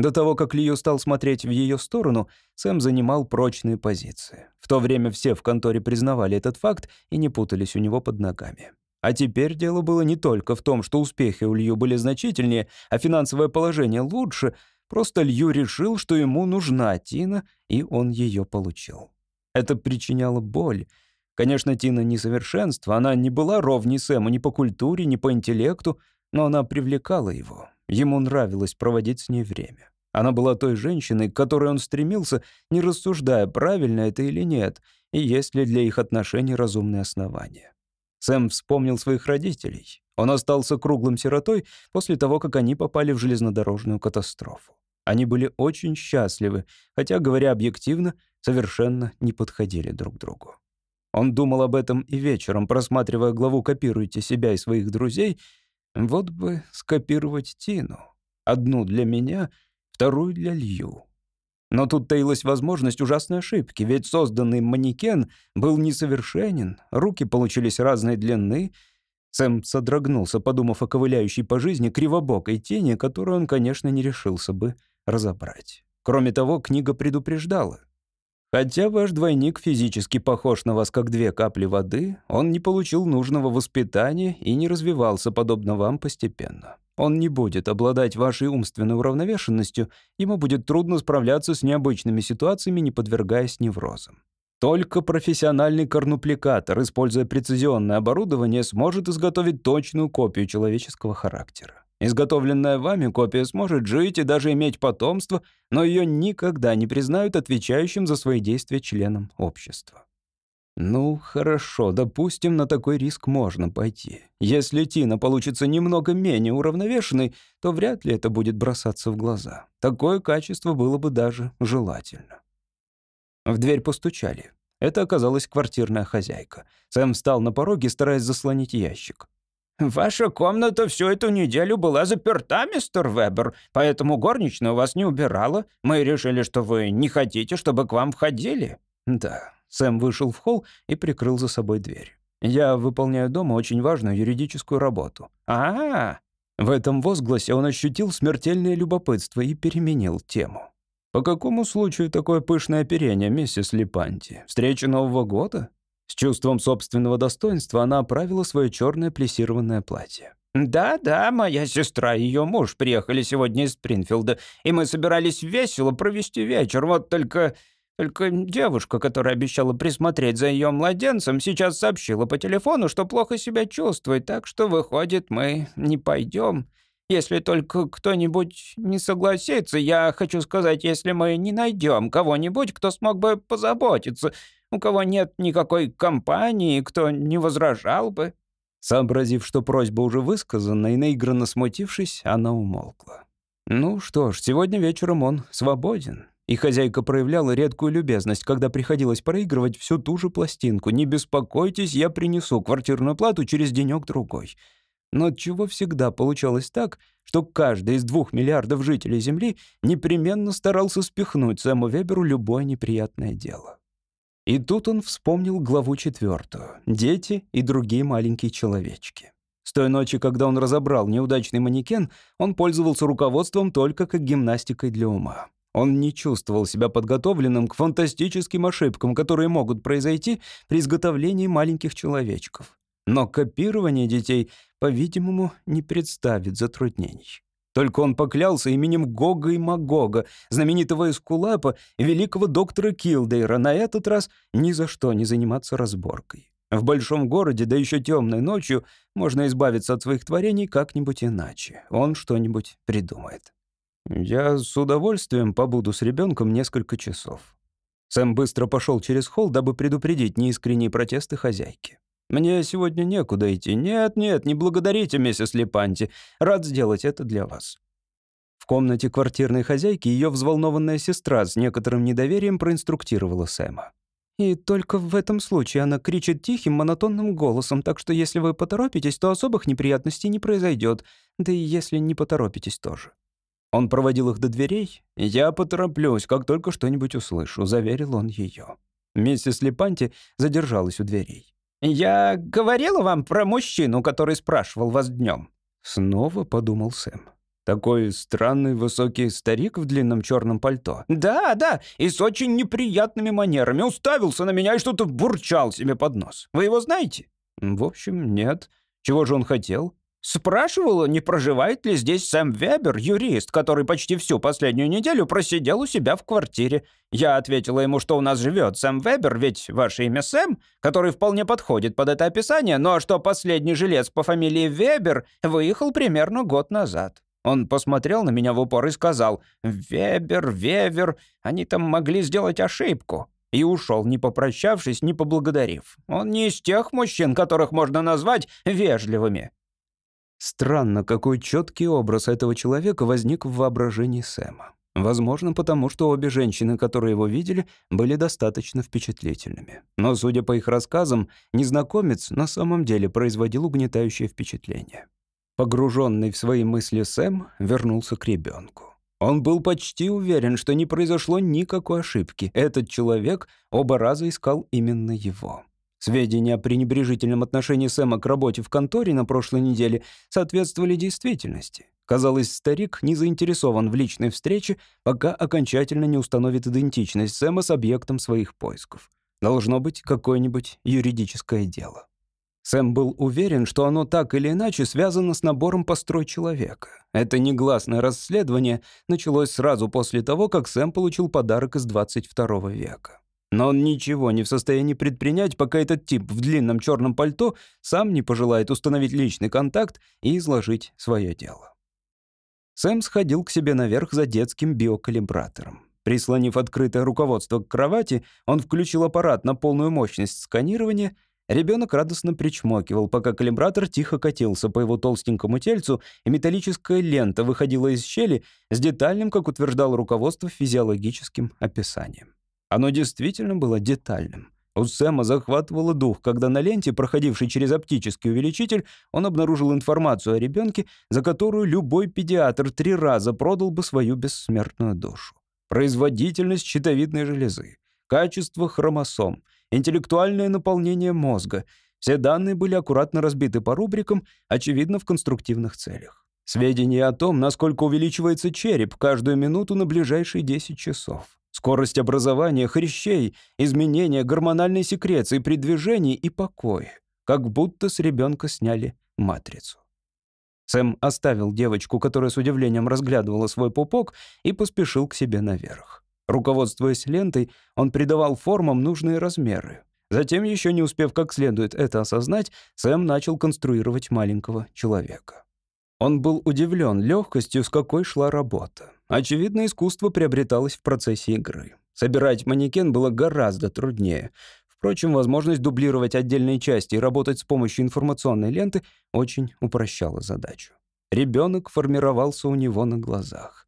До того, как Лью стал смотреть в ее сторону, Сэм занимал прочные позиции. В то время все в конторе признавали этот факт и не путались у него под ногами. А теперь дело было не только в том, что успехи у Лью были значительнее, а финансовое положение лучше, просто Лью решил, что ему нужна Тина, и он ее получил. Это причиняло боль, Конечно, Тина не совершенство, она не была ровней Сэму ни по культуре, ни по интеллекту, но она привлекала его. Ему нравилось проводить с ней время. Она была той женщиной, к которой он стремился, не рассуждая, правильно это или нет, и есть ли для их отношений разумные основания. Сэм вспомнил своих родителей. Он остался круглым сиротой после того, как они попали в железнодорожную катастрофу. Они были очень счастливы, хотя, говоря объективно, совершенно не подходили друг другу. Он думал об этом и вечером, просматривая главу «Копируйте себя и своих друзей». Вот бы скопировать Тину. Одну для меня, вторую для Лью. Но тут таилась возможность ужасной ошибки, ведь созданный манекен был несовершенен, руки получились разной длины. Сэм содрогнулся, подумав о ковыляющей по жизни кривобокой тени, которую он, конечно, не решился бы разобрать. Кроме того, книга предупреждала. Хотя ваш двойник физически похож на вас как две капли воды, он не получил нужного воспитания и не развивался подобно вам постепенно. Он не будет обладать вашей умственной уравновешенностью, ему будет трудно справляться с необычными ситуациями, не подвергаясь неврозам. Только профессиональный корнупликатор, используя прецизионное оборудование, сможет изготовить точную копию человеческого характера. Изготовленная вами копия сможет жить и даже иметь потомство, но ее никогда не признают отвечающим за свои действия членом общества. Ну, хорошо, допустим, на такой риск можно пойти. Если Тина получится немного менее уравновешенной, то вряд ли это будет бросаться в глаза. Такое качество было бы даже желательно. В дверь постучали. Это оказалась квартирная хозяйка. Сэм встал на пороге, стараясь заслонить ящик. «Ваша комната всю эту неделю была заперта, мистер Вебер, поэтому горничная вас не убирала. Мы решили, что вы не хотите, чтобы к вам входили». «Да». Сэм вышел в холл и прикрыл за собой дверь. «Я выполняю дома очень важную юридическую работу». А, В этом возгласе он ощутил смертельное любопытство и переменил тему. «По какому случаю такое пышное оперение, миссис Липанти? Встреча Нового года?» С чувством собственного достоинства она оправила свое черное плессированное платье. «Да-да, моя сестра и ее муж приехали сегодня из Спрингфилда, и мы собирались весело провести вечер. Вот только... Только девушка, которая обещала присмотреть за ее младенцем, сейчас сообщила по телефону, что плохо себя чувствует, так что, выходит, мы не пойдем. Если только кто-нибудь не согласится, я хочу сказать, если мы не найдем кого-нибудь, кто смог бы позаботиться у кого нет никакой компании, кто не возражал бы». Сообразив, что просьба уже высказана, и наигранно смутившись, она умолкла. Ну что ж, сегодня вечером он свободен. И хозяйка проявляла редкую любезность, когда приходилось проигрывать всю ту же пластинку. «Не беспокойтесь, я принесу квартирную плату через денек-другой». Но чего всегда получалось так, что каждый из двух миллиардов жителей Земли непременно старался спихнуть Сэму Веберу любое неприятное дело. И тут он вспомнил главу четвертую «Дети и другие маленькие человечки». С той ночи, когда он разобрал неудачный манекен, он пользовался руководством только как гимнастикой для ума. Он не чувствовал себя подготовленным к фантастическим ошибкам, которые могут произойти при изготовлении маленьких человечков. Но копирование детей, по-видимому, не представит затруднений. Только он поклялся именем Гога и Магога, знаменитого Эскулапа и великого доктора Килдейра, на этот раз ни за что не заниматься разборкой. В большом городе, да еще темной ночью, можно избавиться от своих творений как-нибудь иначе. Он что-нибудь придумает. Я с удовольствием побуду с ребенком несколько часов. Сэм быстро пошел через холл, дабы предупредить неискренние протесты хозяйки. «Мне сегодня некуда идти. Нет-нет, не благодарите, миссис Лепанти. Рад сделать это для вас». В комнате квартирной хозяйки ее взволнованная сестра с некоторым недоверием проинструктировала Сэма. И только в этом случае она кричит тихим, монотонным голосом, так что если вы поторопитесь, то особых неприятностей не произойдет, да и если не поторопитесь тоже. Он проводил их до дверей. «Я потороплюсь, как только что-нибудь услышу», — заверил он ее. Миссис Лепанти задержалась у дверей. «Я говорила вам про мужчину, который спрашивал вас днем. Снова подумал Сэм. Такой странный высокий старик в длинном черном пальто. «Да, да, и с очень неприятными манерами. Уставился на меня и что-то бурчал себе под нос. Вы его знаете?» «В общем, нет. Чего же он хотел?» Спрашивала, не проживает ли здесь Сэм Вебер, юрист, который почти всю последнюю неделю просидел у себя в квартире. Я ответила ему, что у нас живет Сэм Вебер, ведь ваше имя Сэм, который вполне подходит под это описание, но что последний жилец по фамилии Вебер выехал примерно год назад. Он посмотрел на меня в упор и сказал «Вебер, Вевер, они там могли сделать ошибку». И ушел, не попрощавшись, не поблагодарив. Он не из тех мужчин, которых можно назвать вежливыми. Странно, какой четкий образ этого человека возник в воображении Сэма. Возможно, потому что обе женщины, которые его видели, были достаточно впечатлительными. Но, судя по их рассказам, незнакомец на самом деле производил угнетающее впечатление. Погруженный в свои мысли Сэм вернулся к ребенку. Он был почти уверен, что не произошло никакой ошибки. Этот человек оба раза искал именно его. Сведения о пренебрежительном отношении Сэма к работе в конторе на прошлой неделе соответствовали действительности. Казалось, старик не заинтересован в личной встрече, пока окончательно не установит идентичность Сэма с объектом своих поисков. Должно быть какое-нибудь юридическое дело. Сэм был уверен, что оно так или иначе связано с набором построй человека. Это негласное расследование началось сразу после того, как Сэм получил подарок из 22 века. Но он ничего не в состоянии предпринять, пока этот тип в длинном черном пальто сам не пожелает установить личный контакт и изложить свое дело. Сэм сходил к себе наверх за детским биокалибратором. Прислонив открытое руководство к кровати, он включил аппарат на полную мощность сканирования. Ребенок радостно причмокивал, пока калибратор тихо катился по его толстенькому тельцу, и металлическая лента выходила из щели с детальным, как утверждало руководство, физиологическим описанием. Оно действительно было детальным. У Сэма захватывало дух, когда на ленте, проходившей через оптический увеличитель, он обнаружил информацию о ребенке, за которую любой педиатр три раза продал бы свою бессмертную душу. Производительность щитовидной железы, качество хромосом, интеллектуальное наполнение мозга — все данные были аккуратно разбиты по рубрикам, очевидно, в конструктивных целях. Сведения о том, насколько увеличивается череп каждую минуту на ближайшие 10 часов. Скорость образования хрящей, изменения гормональной секреции при движении и покое. Как будто с ребенка сняли матрицу. Сэм оставил девочку, которая с удивлением разглядывала свой пупок, и поспешил к себе наверх. Руководствуясь лентой, он придавал формам нужные размеры. Затем, еще не успев как следует это осознать, Сэм начал конструировать маленького человека. Он был удивлен легкостью, с какой шла работа. Очевидно, искусство приобреталось в процессе игры. Собирать манекен было гораздо труднее. Впрочем, возможность дублировать отдельные части и работать с помощью информационной ленты очень упрощала задачу. Ребенок формировался у него на глазах.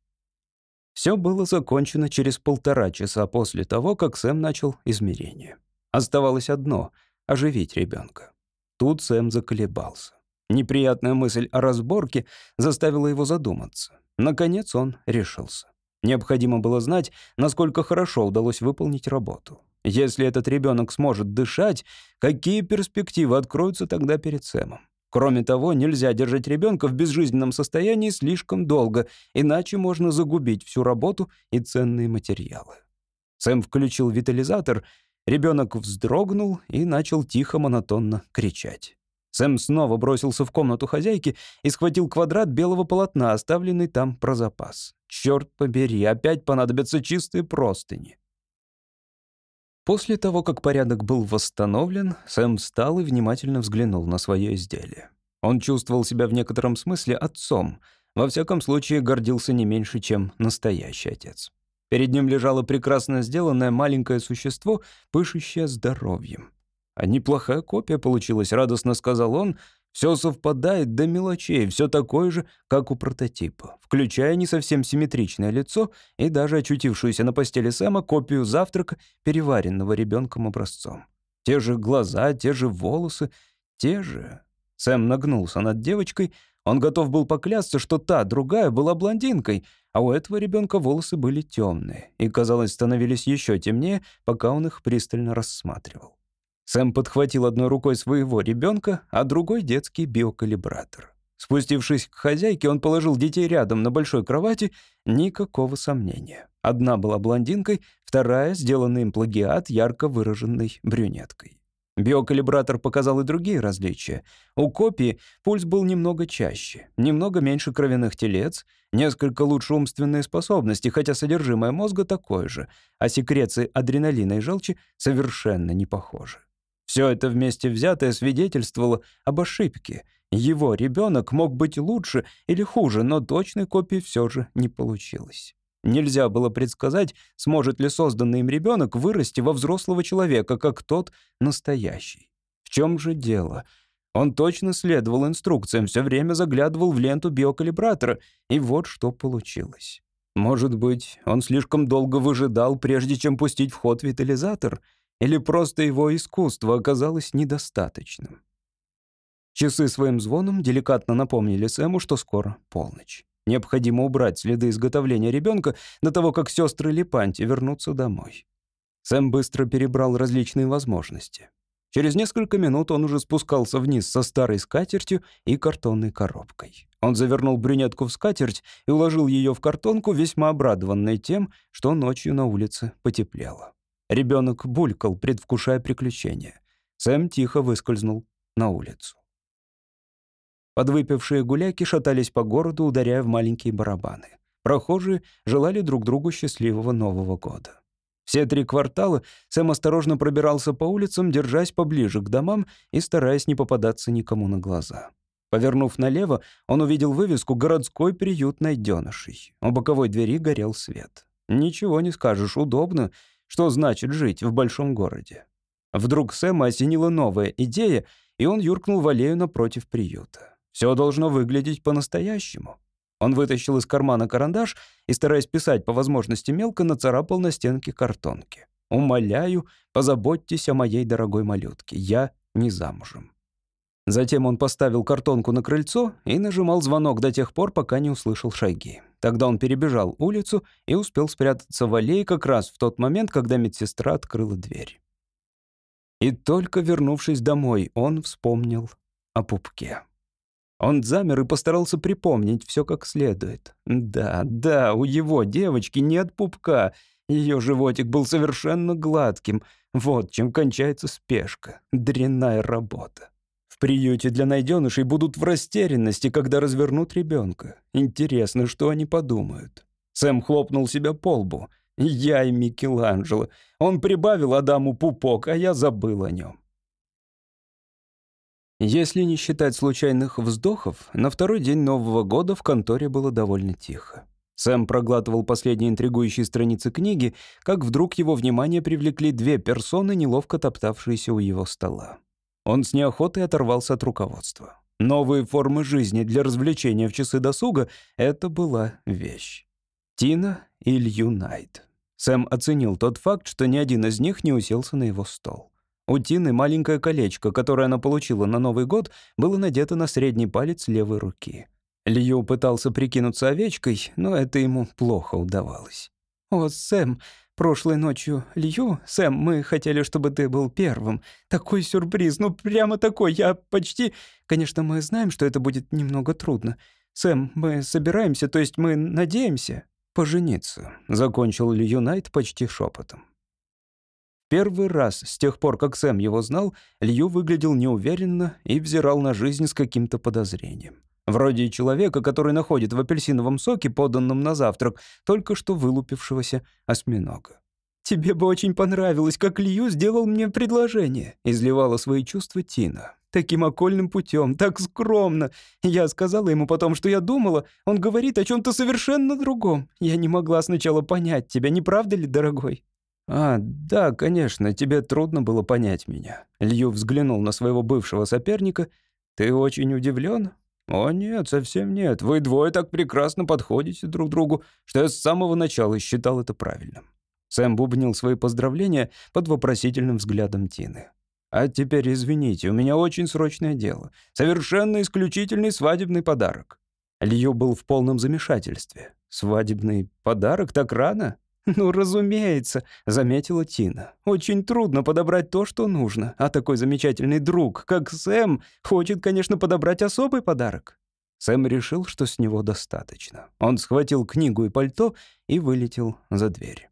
Все было закончено через полтора часа после того, как Сэм начал измерение. Оставалось одно — оживить ребенка. Тут Сэм заколебался. Неприятная мысль о разборке заставила его задуматься. Наконец он решился. Необходимо было знать, насколько хорошо удалось выполнить работу. Если этот ребенок сможет дышать, какие перспективы откроются тогда перед Сэмом? Кроме того, нельзя держать ребенка в безжизненном состоянии слишком долго, иначе можно загубить всю работу и ценные материалы. Сэм включил витализатор, ребенок вздрогнул и начал тихо монотонно кричать. Сэм снова бросился в комнату хозяйки и схватил квадрат белого полотна, оставленный там про запас. Черт побери, опять понадобятся чистые простыни. После того, как порядок был восстановлен, Сэм встал и внимательно взглянул на свое изделие. Он чувствовал себя в некотором смысле отцом. Во всяком случае, гордился не меньше, чем настоящий отец. Перед ним лежало прекрасно сделанное маленькое существо, пышущее здоровьем. «А неплохая копия получилась», — радостно сказал он, все совпадает до мелочей, все такое же, как у прототипа, включая не совсем симметричное лицо и даже очутившуюся на постели Сэма копию завтрака, переваренного ребенком образцом. Те же глаза, те же волосы, те же... Сэм нагнулся над девочкой, он готов был поклясться, что та, другая, была блондинкой, а у этого ребенка волосы были темные и, казалось, становились еще темнее, пока он их пристально рассматривал. Сэм подхватил одной рукой своего ребенка, а другой — детский биокалибратор. Спустившись к хозяйке, он положил детей рядом на большой кровати. Никакого сомнения. Одна была блондинкой, вторая — сделанный им плагиат ярко выраженной брюнеткой. Биокалибратор показал и другие различия. У копии пульс был немного чаще, немного меньше кровяных телец, несколько лучше умственные способности, хотя содержимое мозга такое же, а секреции адреналина и желчи совершенно не похожи. Все это вместе взятое свидетельствовало об ошибке. Его ребенок мог быть лучше или хуже, но точной копии все же не получилось. Нельзя было предсказать, сможет ли созданный им ребенок вырасти во взрослого человека, как тот настоящий. В чем же дело? Он точно следовал инструкциям, все время заглядывал в ленту биокалибратора, и вот что получилось. Может быть, он слишком долго выжидал, прежде чем пустить в ход витализатор — или просто его искусство оказалось недостаточным? Часы своим звоном деликатно напомнили Сэму, что скоро полночь. Необходимо убрать следы изготовления ребенка до того, как сестры Лепанти вернутся домой. Сэм быстро перебрал различные возможности. Через несколько минут он уже спускался вниз со старой скатертью и картонной коробкой. Он завернул брюнетку в скатерть и уложил ее в картонку, весьма обрадованный тем, что ночью на улице потеплело. Ребенок булькал, предвкушая приключения. Сэм тихо выскользнул на улицу. Подвыпившие гуляки шатались по городу, ударяя в маленькие барабаны. Прохожие желали друг другу счастливого Нового года. Все три квартала Сэм осторожно пробирался по улицам, держась поближе к домам и стараясь не попадаться никому на глаза. Повернув налево, он увидел вывеску «Городской приют найденышей». У боковой двери горел свет. Ничего не скажешь, удобно что значит жить в большом городе. Вдруг Сэма осенила новая идея, и он юркнул в аллею напротив приюта. Все должно выглядеть по-настоящему. Он вытащил из кармана карандаш и, стараясь писать по возможности мелко, нацарапал на стенке картонки. «Умоляю, позаботьтесь о моей дорогой малютке. Я не замужем». Затем он поставил картонку на крыльцо и нажимал звонок до тех пор, пока не услышал шаги. Тогда он перебежал улицу и успел спрятаться в аллее как раз в тот момент, когда медсестра открыла дверь. И только вернувшись домой, он вспомнил о пупке. Он замер и постарался припомнить все как следует. Да, да, у его девочки нет пупка. Ее животик был совершенно гладким. Вот чем кончается спешка. Дрянная работа приюте для найденышей будут в растерянности, когда развернут ребенка. Интересно, что они подумают. Сэм хлопнул себя по лбу. Я и Микеланджело. Он прибавил Адаму пупок, а я забыл о нем. Если не считать случайных вздохов, на второй день Нового года в конторе было довольно тихо. Сэм проглатывал последние интригующие страницы книги, как вдруг его внимание привлекли две персоны, неловко топтавшиеся у его стола. Он с неохотой оторвался от руководства. Новые формы жизни для развлечения в часы досуга — это была вещь. Тина и Лью Найт. Сэм оценил тот факт, что ни один из них не уселся на его стол. У Тины маленькое колечко, которое она получила на Новый год, было надето на средний палец левой руки. Лью пытался прикинуться овечкой, но это ему плохо удавалось. «О, Сэм, Прошлой ночью Лью, Сэм, мы хотели, чтобы ты был первым. Такой сюрприз, ну прямо такой, я почти... Конечно, мы знаем, что это будет немного трудно. Сэм, мы собираемся, то есть мы надеемся пожениться», — закончил Лью Найт почти шепотом. Первый раз с тех пор, как Сэм его знал, Лью выглядел неуверенно и взирал на жизнь с каким-то подозрением. Вроде человека, который находит в апельсиновом соке, поданном на завтрак, только что вылупившегося осьминога. «Тебе бы очень понравилось, как Лью сделал мне предложение», — изливала свои чувства Тина. «Таким окольным путем, так скромно. Я сказала ему потом, что я думала. Он говорит о чем то совершенно другом. Я не могла сначала понять тебя, не правда ли, дорогой?» «А, да, конечно, тебе трудно было понять меня». Лью взглянул на своего бывшего соперника. «Ты очень удивлен? «О нет, совсем нет. Вы двое так прекрасно подходите друг другу, что я с самого начала считал это правильным». Сэм бубнил свои поздравления под вопросительным взглядом Тины. «А теперь извините, у меня очень срочное дело. Совершенно исключительный свадебный подарок». Лью был в полном замешательстве. «Свадебный подарок так рано?» «Ну, разумеется», — заметила Тина. «Очень трудно подобрать то, что нужно, а такой замечательный друг, как Сэм, хочет, конечно, подобрать особый подарок». Сэм решил, что с него достаточно. Он схватил книгу и пальто и вылетел за дверь.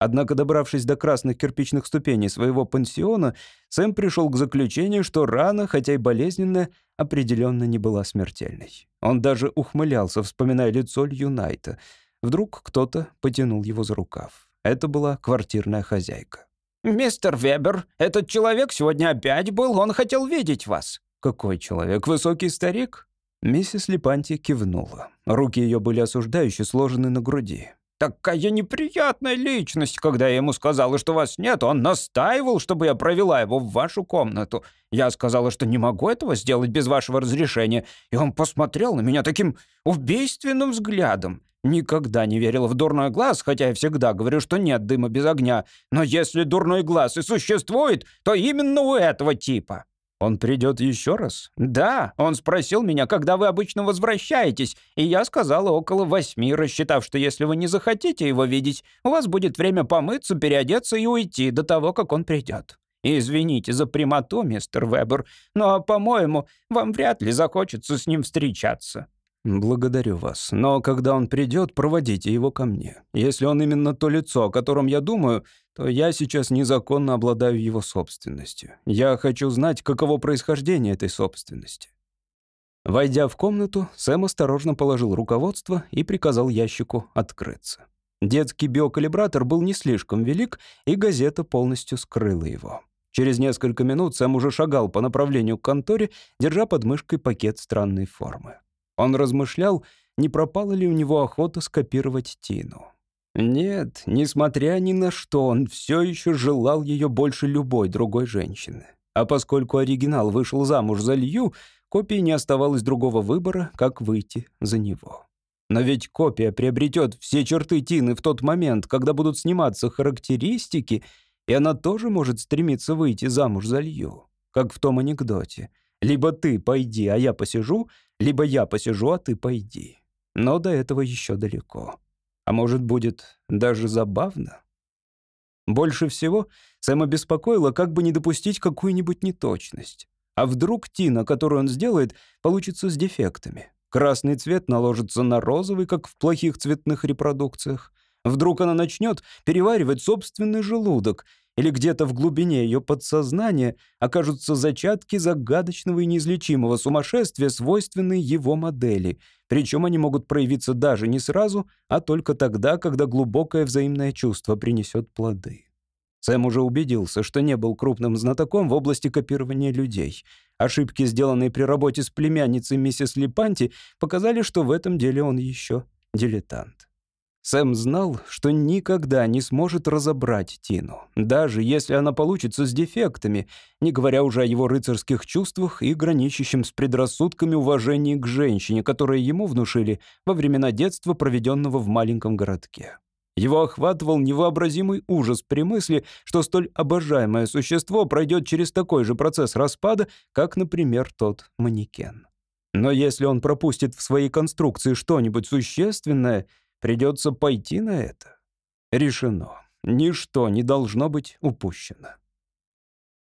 Однако, добравшись до красных кирпичных ступеней своего пансиона, Сэм пришел к заключению, что рана, хотя и болезненная, определенно не была смертельной. Он даже ухмылялся, вспоминая лицо Юнайта — Вдруг кто-то потянул его за рукав. Это была квартирная хозяйка. «Мистер Вебер, этот человек сегодня опять был, он хотел видеть вас». «Какой человек? Высокий старик?» Миссис Липанти кивнула. Руки ее были осуждающе сложены на груди. «Такая неприятная личность. Когда я ему сказала, что вас нет, он настаивал, чтобы я провела его в вашу комнату. Я сказала, что не могу этого сделать без вашего разрешения, и он посмотрел на меня таким убийственным взглядом. Никогда не верил в дурной глаз, хотя я всегда говорю, что нет дыма без огня. Но если дурной глаз и существует, то именно у этого типа. Он придет еще раз? Да, он спросил меня, когда вы обычно возвращаетесь, и я сказала около восьми, рассчитав, что если вы не захотите его видеть, у вас будет время помыться, переодеться и уйти до того, как он придет. Извините за прямоту, мистер Вебер, но, по-моему, вам вряд ли захочется с ним встречаться. «Благодарю вас. Но когда он придет, проводите его ко мне. Если он именно то лицо, о котором я думаю, то я сейчас незаконно обладаю его собственностью. Я хочу знать, каково происхождение этой собственности». Войдя в комнату, Сэм осторожно положил руководство и приказал ящику открыться. Детский биокалибратор был не слишком велик, и газета полностью скрыла его. Через несколько минут Сэм уже шагал по направлению к конторе, держа под мышкой пакет странной формы. Он размышлял, не пропала ли у него охота скопировать Тину. Нет, несмотря ни на что, он все еще желал ее больше любой другой женщины. А поскольку оригинал вышел замуж за Лью, копии не оставалось другого выбора, как выйти за него. Но ведь копия приобретет все черты Тины в тот момент, когда будут сниматься характеристики, и она тоже может стремиться выйти замуж за Лью, как в том анекдоте. Либо ты пойди, а я посижу, либо я посижу, а ты пойди. Но до этого еще далеко. А может, будет даже забавно? Больше всего Сэма беспокоило, как бы не допустить какую-нибудь неточность. А вдруг Тина, которую он сделает, получится с дефектами? Красный цвет наложится на розовый, как в плохих цветных репродукциях. Вдруг она начнет переваривать собственный желудок, или где-то в глубине ее подсознания окажутся зачатки загадочного и неизлечимого сумасшествия, свойственные его модели. Причем они могут проявиться даже не сразу, а только тогда, когда глубокое взаимное чувство принесет плоды. Сэм уже убедился, что не был крупным знатоком в области копирования людей. Ошибки, сделанные при работе с племянницей миссис Липанти, показали, что в этом деле он еще дилетант. Сэм знал, что никогда не сможет разобрать Тину, даже если она получится с дефектами, не говоря уже о его рыцарских чувствах и граничащем с предрассудками уважении к женщине, которые ему внушили во времена детства, проведенного в маленьком городке. Его охватывал невообразимый ужас при мысли, что столь обожаемое существо пройдет через такой же процесс распада, как, например, тот манекен. Но если он пропустит в своей конструкции что-нибудь существенное — Придется пойти на это. Решено. Ничто не должно быть упущено.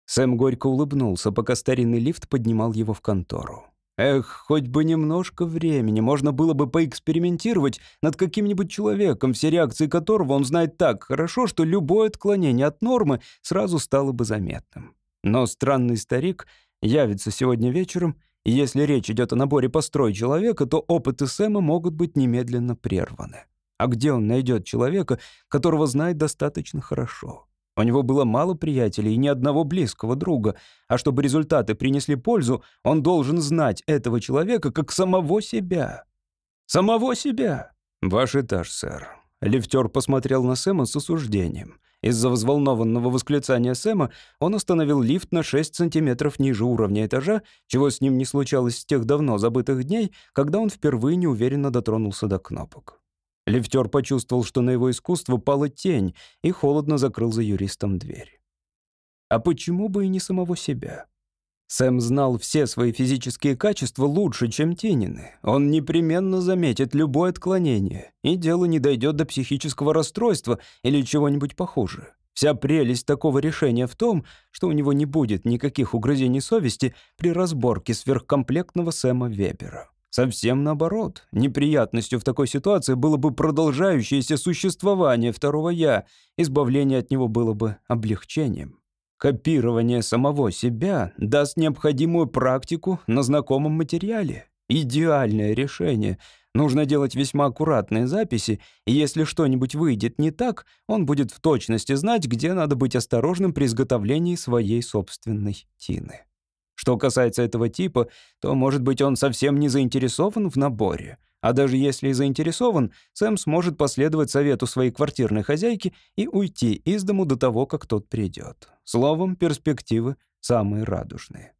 Сэм горько улыбнулся, пока старинный лифт поднимал его в контору. Эх, хоть бы немножко времени, можно было бы поэкспериментировать над каким-нибудь человеком, все реакции которого он знает так хорошо, что любое отклонение от нормы сразу стало бы заметным. Но странный старик явится сегодня вечером, и если речь идет о наборе построй человека, то опыты Сэма могут быть немедленно прерваны. А где он найдет человека, которого знает достаточно хорошо? У него было мало приятелей и ни одного близкого друга, а чтобы результаты принесли пользу, он должен знать этого человека как самого себя. Самого себя. Ваш этаж, сэр. Лифтер посмотрел на Сэма с осуждением. Из-за взволнованного восклицания Сэма он остановил лифт на 6 сантиметров ниже уровня этажа, чего с ним не случалось с тех давно забытых дней, когда он впервые неуверенно дотронулся до кнопок. Лифтер почувствовал, что на его искусство пала тень, и холодно закрыл за юристом дверь. А почему бы и не самого себя? Сэм знал все свои физические качества лучше, чем Тенины. Он непременно заметит любое отклонение, и дело не дойдет до психического расстройства или чего-нибудь похуже. Вся прелесть такого решения в том, что у него не будет никаких угрызений совести при разборке сверхкомплектного Сэма Вебера. Совсем наоборот. Неприятностью в такой ситуации было бы продолжающееся существование второго «я», избавление от него было бы облегчением. Копирование самого себя даст необходимую практику на знакомом материале. Идеальное решение. Нужно делать весьма аккуратные записи, и если что-нибудь выйдет не так, он будет в точности знать, где надо быть осторожным при изготовлении своей собственной тины. Что касается этого типа, то, может быть, он совсем не заинтересован в наборе. А даже если и заинтересован, Сэм сможет последовать совету своей квартирной хозяйки и уйти из дому до того, как тот придет. Словом, перспективы самые радужные.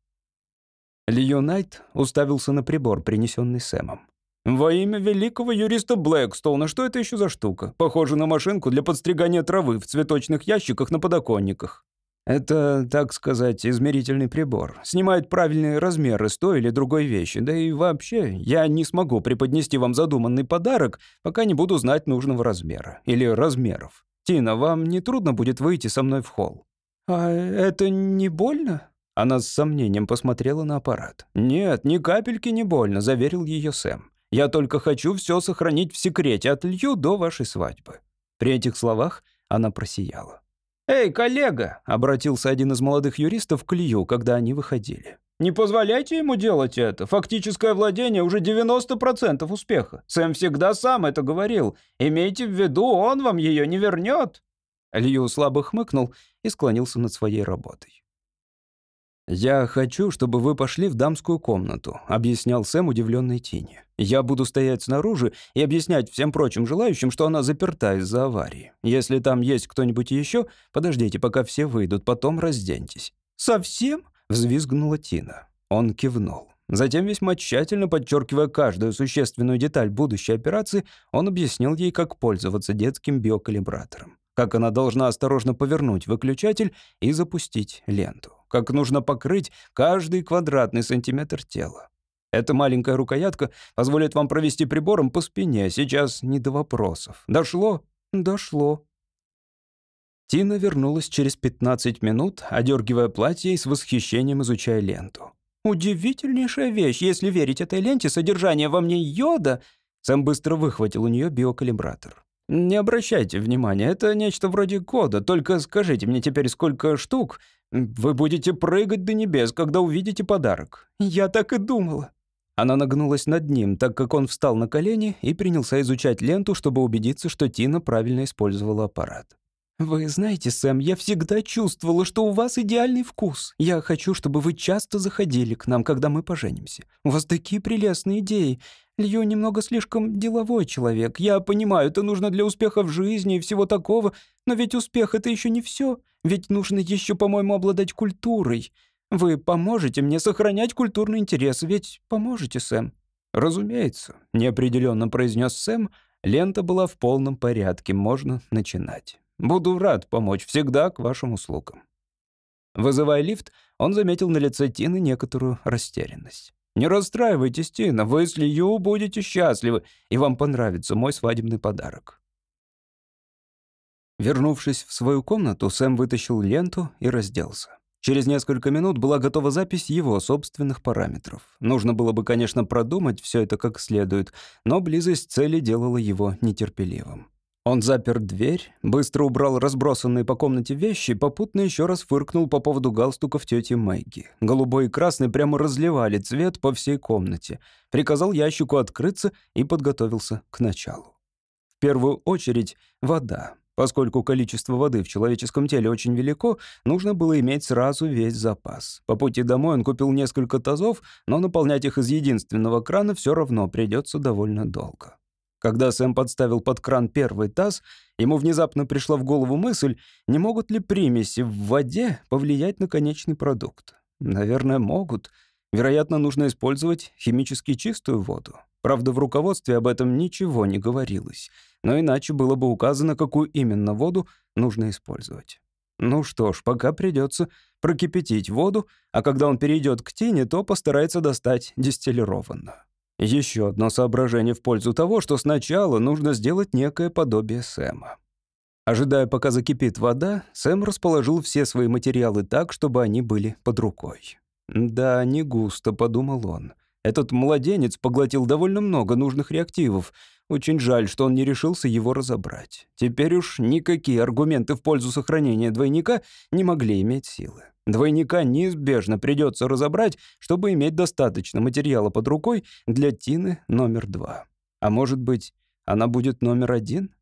Лью Найт уставился на прибор, принесенный Сэмом. «Во имя великого юриста Блэкстоуна, что это еще за штука? Похоже на машинку для подстригания травы в цветочных ящиках на подоконниках». Это, так сказать, измерительный прибор. Снимает правильные размеры с той или другой вещи. Да и вообще, я не смогу преподнести вам задуманный подарок, пока не буду знать нужного размера. Или размеров. Тина, вам не трудно будет выйти со мной в холл? А это не больно? Она с сомнением посмотрела на аппарат. «Нет, ни капельки не больно», — заверил ее Сэм. «Я только хочу все сохранить в секрете от Лью до вашей свадьбы». При этих словах она просияла. «Эй, коллега!» — обратился один из молодых юристов к Лью, когда они выходили. «Не позволяйте ему делать это. Фактическое владение уже 90% успеха. Сэм всегда сам это говорил. Имейте в виду, он вам ее не вернет». Лью слабо хмыкнул и склонился над своей работой. «Я хочу, чтобы вы пошли в дамскую комнату», — объяснял Сэм удивленной Тине. «Я буду стоять снаружи и объяснять всем прочим желающим, что она заперта из-за аварии. Если там есть кто-нибудь еще, подождите, пока все выйдут, потом разденьтесь». «Совсем?» — взвизгнула Тина. Он кивнул. Затем, весьма тщательно подчеркивая каждую существенную деталь будущей операции, он объяснил ей, как пользоваться детским биокалибратором как она должна осторожно повернуть выключатель и запустить ленту, как нужно покрыть каждый квадратный сантиметр тела. Эта маленькая рукоятка позволит вам провести прибором по спине. Сейчас не до вопросов. Дошло? Дошло. Тина вернулась через 15 минут, одергивая платье и с восхищением изучая ленту. «Удивительнейшая вещь, если верить этой ленте, содержание во мне йода...» Сэм быстро выхватил у нее биокалибратор. «Не обращайте внимания, это нечто вроде кода, только скажите мне теперь, сколько штук. Вы будете прыгать до небес, когда увидите подарок». «Я так и думала». Она нагнулась над ним, так как он встал на колени и принялся изучать ленту, чтобы убедиться, что Тина правильно использовала аппарат. «Вы знаете, Сэм, я всегда чувствовала, что у вас идеальный вкус. Я хочу, чтобы вы часто заходили к нам, когда мы поженимся. У вас такие прелестные идеи. Лью немного слишком деловой человек. Я понимаю, это нужно для успеха в жизни и всего такого, но ведь успех — это еще не все. Ведь нужно еще, по-моему, обладать культурой. Вы поможете мне сохранять культурный интерес, ведь поможете, Сэм?» «Разумеется», — неопределенно произнес Сэм. Лента была в полном порядке, можно начинать. «Буду рад помочь, всегда к вашим услугам». Вызывая лифт, он заметил на лице Тины некоторую растерянность. Не расстраивайтесь, Тина, вы с Лью будете счастливы, и вам понравится мой свадебный подарок. Вернувшись в свою комнату, Сэм вытащил ленту и разделся. Через несколько минут была готова запись его собственных параметров. Нужно было бы, конечно, продумать все это как следует, но близость цели делала его нетерпеливым. Он запер дверь, быстро убрал разбросанные по комнате вещи, попутно еще раз фыркнул по поводу галстуков тети Мэгги. Голубой и красный прямо разливали цвет по всей комнате. Приказал ящику открыться и подготовился к началу. В первую очередь вода. Поскольку количество воды в человеческом теле очень велико, нужно было иметь сразу весь запас. По пути домой он купил несколько тазов, но наполнять их из единственного крана все равно придется довольно долго. Когда Сэм подставил под кран первый таз, ему внезапно пришла в голову мысль, не могут ли примеси в воде повлиять на конечный продукт. Наверное, могут. Вероятно, нужно использовать химически чистую воду. Правда, в руководстве об этом ничего не говорилось, но иначе было бы указано, какую именно воду нужно использовать. Ну что ж, пока придется прокипятить воду, а когда он перейдет к тени, то постарается достать дистиллированную. Еще одно соображение в пользу того, что сначала нужно сделать некое подобие Сэма. Ожидая, пока закипит вода, Сэм расположил все свои материалы так, чтобы они были под рукой. «Да, не густо», — подумал он. «Этот младенец поглотил довольно много нужных реактивов. Очень жаль, что он не решился его разобрать. Теперь уж никакие аргументы в пользу сохранения двойника не могли иметь силы. Двойника неизбежно придется разобрать, чтобы иметь достаточно материала под рукой для Тины номер два. А может быть, она будет номер один?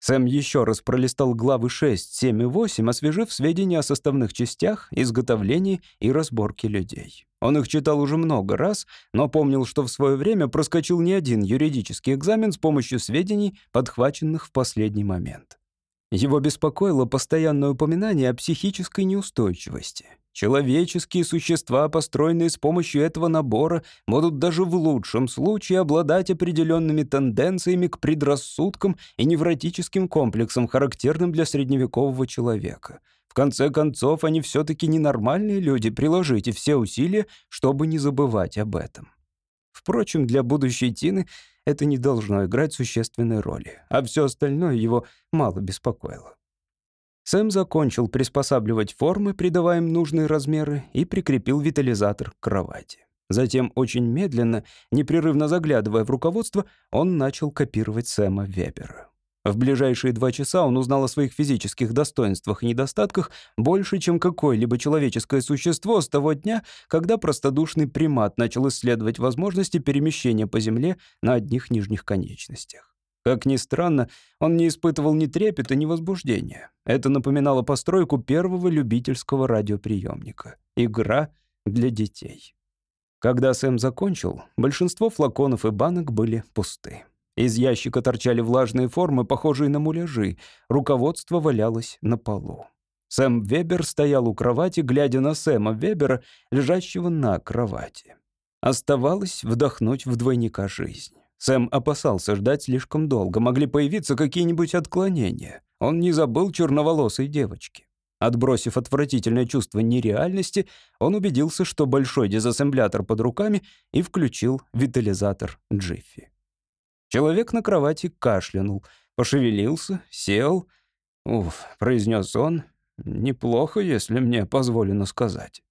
Сэм еще раз пролистал главы 6, 7 и 8, освежив сведения о составных частях, изготовлении и разборке людей. Он их читал уже много раз, но помнил, что в свое время проскочил не один юридический экзамен с помощью сведений, подхваченных в последний момент. Его беспокоило постоянное упоминание о психической неустойчивости. Человеческие существа, построенные с помощью этого набора, будут даже в лучшем случае обладать определенными тенденциями к предрассудкам и невротическим комплексам, характерным для средневекового человека. В конце концов, они все-таки ненормальные люди, приложите все усилия, чтобы не забывать об этом. Впрочем, для будущей Тины это не должно играть существенной роли, а все остальное его мало беспокоило. Сэм закончил приспосабливать формы, придавая им нужные размеры, и прикрепил витализатор к кровати. Затем, очень медленно, непрерывно заглядывая в руководство, он начал копировать Сэма Вебера. В ближайшие два часа он узнал о своих физических достоинствах и недостатках больше, чем какое-либо человеческое существо с того дня, когда простодушный примат начал исследовать возможности перемещения по Земле на одних нижних конечностях. Как ни странно, он не испытывал ни трепета, ни возбуждения. Это напоминало постройку первого любительского радиоприемника. Игра для детей. Когда Сэм закончил, большинство флаконов и банок были пусты. Из ящика торчали влажные формы, похожие на муляжи. Руководство валялось на полу. Сэм Вебер стоял у кровати, глядя на Сэма Вебера, лежащего на кровати. Оставалось вдохнуть в двойника жизнь. Сэм опасался ждать слишком долго, могли появиться какие-нибудь отклонения. Он не забыл черноволосой девочки. Отбросив отвратительное чувство нереальности, он убедился, что большой дезассемблятор под руками и включил витализатор Джиффи. Человек на кровати кашлянул, пошевелился, сел. «Уф», — произнес он, — «неплохо, если мне позволено сказать».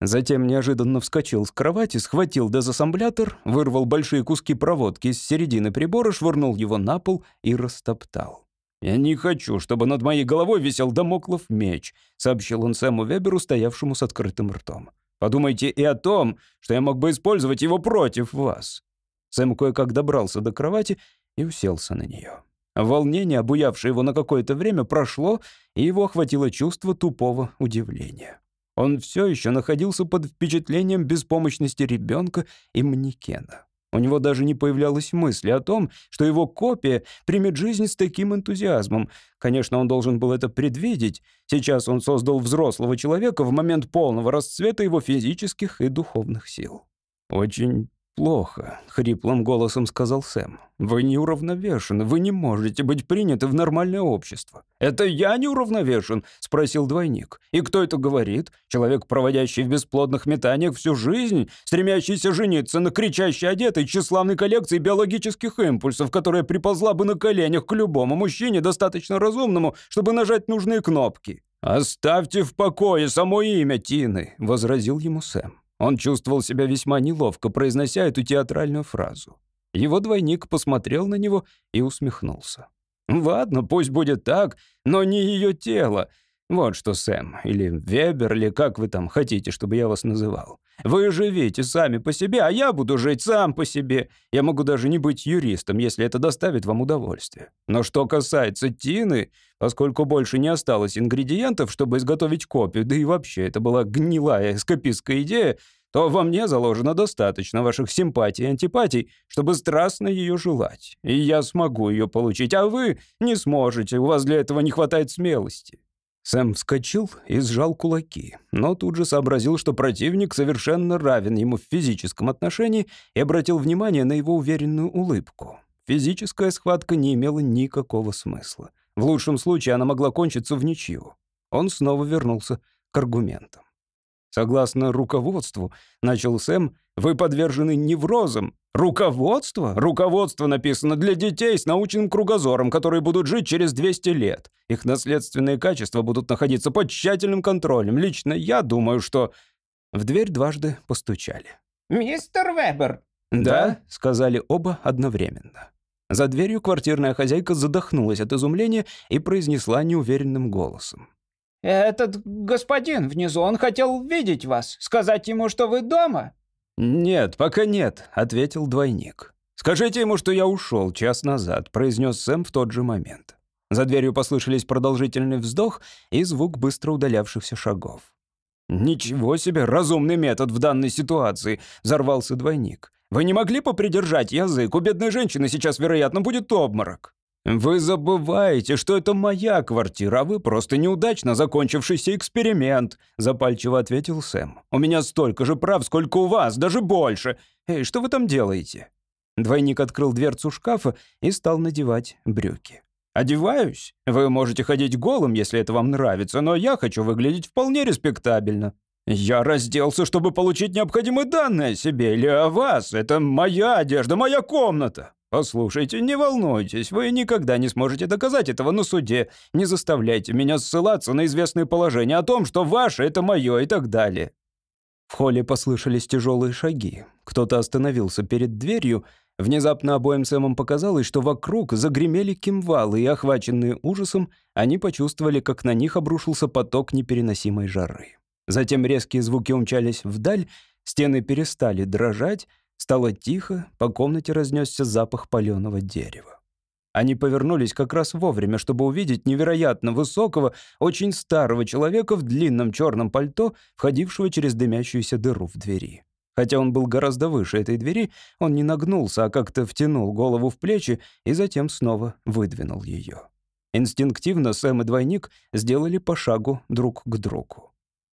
Затем неожиданно вскочил с кровати, схватил дезассемблятор, вырвал большие куски проводки из середины прибора, швырнул его на пол и растоптал. «Я не хочу, чтобы над моей головой висел домоклов меч», — сообщил он Сэму Веберу, стоявшему с открытым ртом. «Подумайте и о том, что я мог бы использовать его против вас». Сэм кое-как добрался до кровати и уселся на нее. Волнение, обуявшее его на какое-то время, прошло, и его охватило чувство тупого удивления. Он все еще находился под впечатлением беспомощности ребенка и манекена. У него даже не появлялось мысли о том, что его копия примет жизнь с таким энтузиазмом. Конечно, он должен был это предвидеть. Сейчас он создал взрослого человека в момент полного расцвета его физических и духовных сил. Очень плохо», — хриплым голосом сказал Сэм. «Вы неуравновешены, вы не можете быть приняты в нормальное общество». «Это я неуравновешен?» — спросил двойник. «И кто это говорит? Человек, проводящий в бесплодных метаниях всю жизнь, стремящийся жениться на кричащей одетой тщеславной коллекции биологических импульсов, которая приползла бы на коленях к любому мужчине, достаточно разумному, чтобы нажать нужные кнопки». «Оставьте в покое само имя Тины», — возразил ему Сэм. Он чувствовал себя весьма неловко, произнося эту театральную фразу. Его двойник посмотрел на него и усмехнулся. «Ладно, пусть будет так, но не ее тело. Вот что, Сэм, или Вебер, или как вы там хотите, чтобы я вас называл. Вы живите сами по себе, а я буду жить сам по себе. Я могу даже не быть юристом, если это доставит вам удовольствие. Но что касается Тины, поскольку больше не осталось ингредиентов, чтобы изготовить копию, да и вообще это была гнилая эскапистская идея, то во мне заложено достаточно ваших симпатий и антипатий, чтобы страстно ее желать. И я смогу ее получить, а вы не сможете, у вас для этого не хватает смелости. Сэм вскочил и сжал кулаки, но тут же сообразил, что противник совершенно равен ему в физическом отношении и обратил внимание на его уверенную улыбку. Физическая схватка не имела никакого смысла. В лучшем случае она могла кончиться в ничью. Он снова вернулся к аргументам. Согласно руководству, начал Сэм, вы подвержены неврозам. Руководство? Руководство написано для детей с научным кругозором, которые будут жить через 200 лет. Их наследственные качества будут находиться под тщательным контролем. Лично я думаю, что... В дверь дважды постучали. «Мистер Вебер!» «Да», — сказали оба одновременно. За дверью квартирная хозяйка задохнулась от изумления и произнесла неуверенным голосом. «Этот господин внизу, он хотел видеть вас, сказать ему, что вы дома». «Нет, пока нет», — ответил двойник. «Скажите ему, что я ушел час назад», — произнес Сэм в тот же момент. За дверью послышались продолжительный вздох и звук быстро удалявшихся шагов. «Ничего себе, разумный метод в данной ситуации», — взорвался двойник. «Вы не могли попридержать язык? У бедной женщины сейчас, вероятно, будет обморок». «Вы забываете, что это моя квартира, а вы просто неудачно закончившийся эксперимент», запальчиво ответил Сэм. «У меня столько же прав, сколько у вас, даже больше. Эй, что вы там делаете?» Двойник открыл дверцу шкафа и стал надевать брюки. «Одеваюсь. Вы можете ходить голым, если это вам нравится, но я хочу выглядеть вполне респектабельно. Я разделся, чтобы получить необходимые данные о себе или о вас. Это моя одежда, моя комната. «Послушайте, не волнуйтесь, вы никогда не сможете доказать этого на суде. Не заставляйте меня ссылаться на известные положения о том, что ваше — это мое и так далее». В холле послышались тяжелые шаги. Кто-то остановился перед дверью. Внезапно обоим Сэмом показалось, что вокруг загремели кимвалы, и, охваченные ужасом, они почувствовали, как на них обрушился поток непереносимой жары. Затем резкие звуки умчались вдаль, стены перестали дрожать, Стало тихо, по комнате разнесся запах паленого дерева. Они повернулись как раз вовремя, чтобы увидеть невероятно высокого, очень старого человека в длинном черном пальто, входившего через дымящуюся дыру в двери. Хотя он был гораздо выше этой двери, он не нагнулся, а как-то втянул голову в плечи и затем снова выдвинул ее. Инстинктивно Сэм и двойник сделали по шагу друг к другу.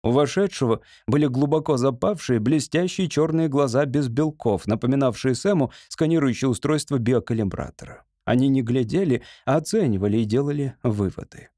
У вошедшего были глубоко запавшие, блестящие черные глаза без белков, напоминавшие Сэму сканирующее устройство биокалибратора. Они не глядели, а оценивали и делали выводы.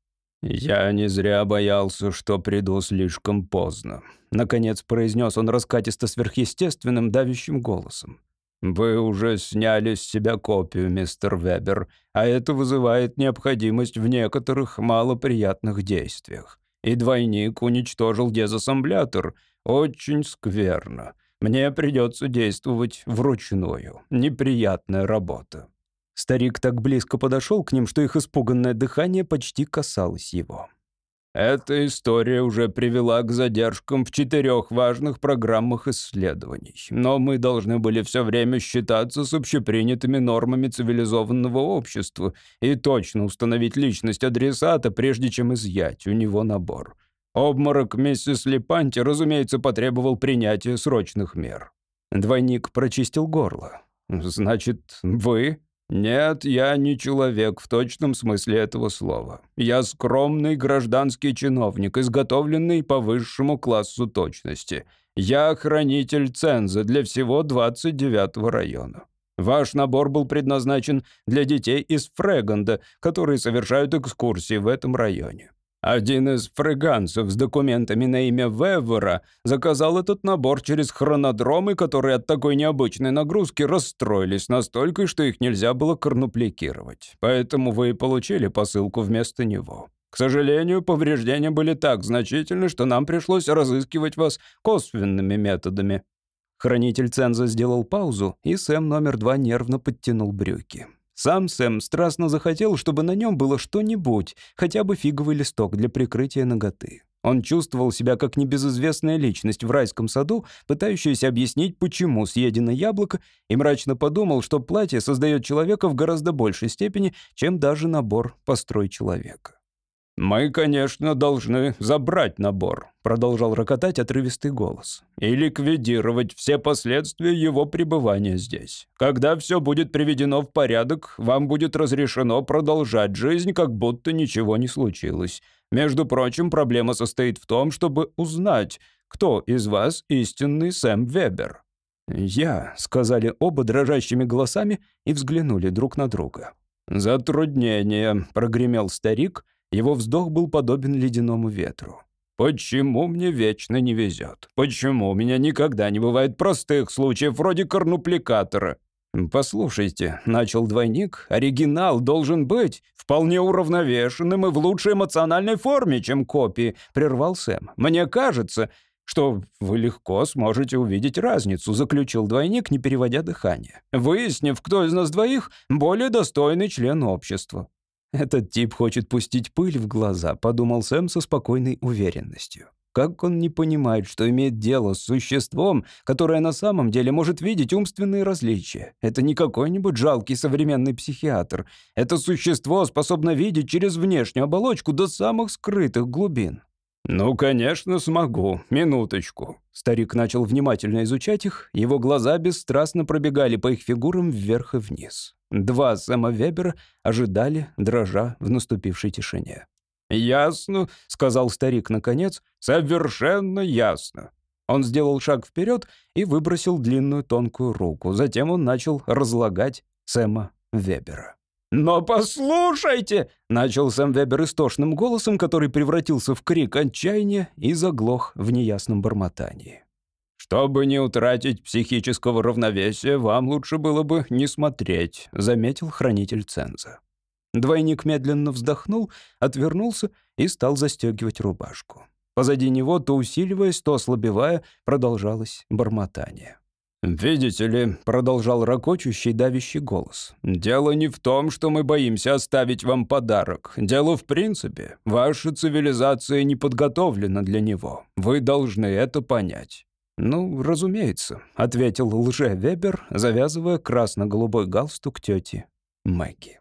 «Я не зря боялся, что приду слишком поздно», — наконец произнес он раскатисто сверхъестественным давящим голосом. «Вы уже сняли с себя копию, мистер Вебер, а это вызывает необходимость в некоторых малоприятных действиях. И двойник уничтожил дезассемблятор. Очень скверно. Мне придется действовать вручную. Неприятная работа». Старик так близко подошел к ним, что их испуганное дыхание почти касалось его. Эта история уже привела к задержкам в четырех важных программах исследований. Но мы должны были все время считаться с общепринятыми нормами цивилизованного общества и точно установить личность адресата, прежде чем изъять у него набор. Обморок миссис Липанти, разумеется, потребовал принятия срочных мер. Двойник прочистил горло. «Значит, вы?» «Нет, я не человек в точном смысле этого слова. Я скромный гражданский чиновник, изготовленный по высшему классу точности. Я хранитель ценза для всего 29-го района. Ваш набор был предназначен для детей из Фреганда, которые совершают экскурсии в этом районе. Один из фреганцев с документами на имя Вевера заказал этот набор через хронодромы, которые от такой необычной нагрузки расстроились настолько, что их нельзя было корнупликировать. Поэтому вы и получили посылку вместо него. К сожалению, повреждения были так значительны, что нам пришлось разыскивать вас косвенными методами. Хранитель ценза сделал паузу, и Сэм номер два нервно подтянул брюки. Сам Сэм страстно захотел, чтобы на нем было что-нибудь, хотя бы фиговый листок для прикрытия ноготы. Он чувствовал себя как небезызвестная личность в райском саду, пытающаяся объяснить, почему съедено яблоко, и мрачно подумал, что платье создает человека в гораздо большей степени, чем даже набор «Построй человека». «Мы, конечно, должны забрать набор», — продолжал рокотать отрывистый голос, «и ликвидировать все последствия его пребывания здесь. Когда все будет приведено в порядок, вам будет разрешено продолжать жизнь, как будто ничего не случилось. Между прочим, проблема состоит в том, чтобы узнать, кто из вас истинный Сэм Вебер». «Я», — сказали оба дрожащими голосами и взглянули друг на друга. «Затруднение», — прогремел старик, — его вздох был подобен ледяному ветру. «Почему мне вечно не везет? Почему у меня никогда не бывает простых случаев вроде корнупликатора?» «Послушайте», — начал двойник, — «оригинал должен быть вполне уравновешенным и в лучшей эмоциональной форме, чем копии», — прервал Сэм. «Мне кажется, что вы легко сможете увидеть разницу», — заключил двойник, не переводя дыхание, «выяснив, кто из нас двоих более достойный член общества». «Этот тип хочет пустить пыль в глаза», — подумал Сэм со спокойной уверенностью. Как он не понимает, что имеет дело с существом, которое на самом деле может видеть умственные различия? Это не какой-нибудь жалкий современный психиатр. Это существо способно видеть через внешнюю оболочку до самых скрытых глубин. «Ну, конечно, смогу. Минуточку». Старик начал внимательно изучать их, его глаза бесстрастно пробегали по их фигурам вверх и вниз. Два Сэма Вебера ожидали, дрожа в наступившей тишине. «Ясно», — сказал старик наконец, — «совершенно ясно». Он сделал шаг вперед и выбросил длинную тонкую руку. Затем он начал разлагать Сэма Вебера. «Но послушайте!» — начал Сэм Вебер истошным голосом, который превратился в крик отчаяния и заглох в неясном бормотании. «Чтобы не утратить психического равновесия, вам лучше было бы не смотреть», — заметил хранитель ценза. Двойник медленно вздохнул, отвернулся и стал застегивать рубашку. Позади него, то усиливаясь, то ослабевая, продолжалось бормотание. «Видите ли», — продолжал ракочущий давящий голос, «дело не в том, что мы боимся оставить вам подарок. Дело в принципе. Ваша цивилизация не подготовлена для него. Вы должны это понять. «Ну, разумеется», — ответил лже-вебер, завязывая красно-голубой галстук тети Мэгги.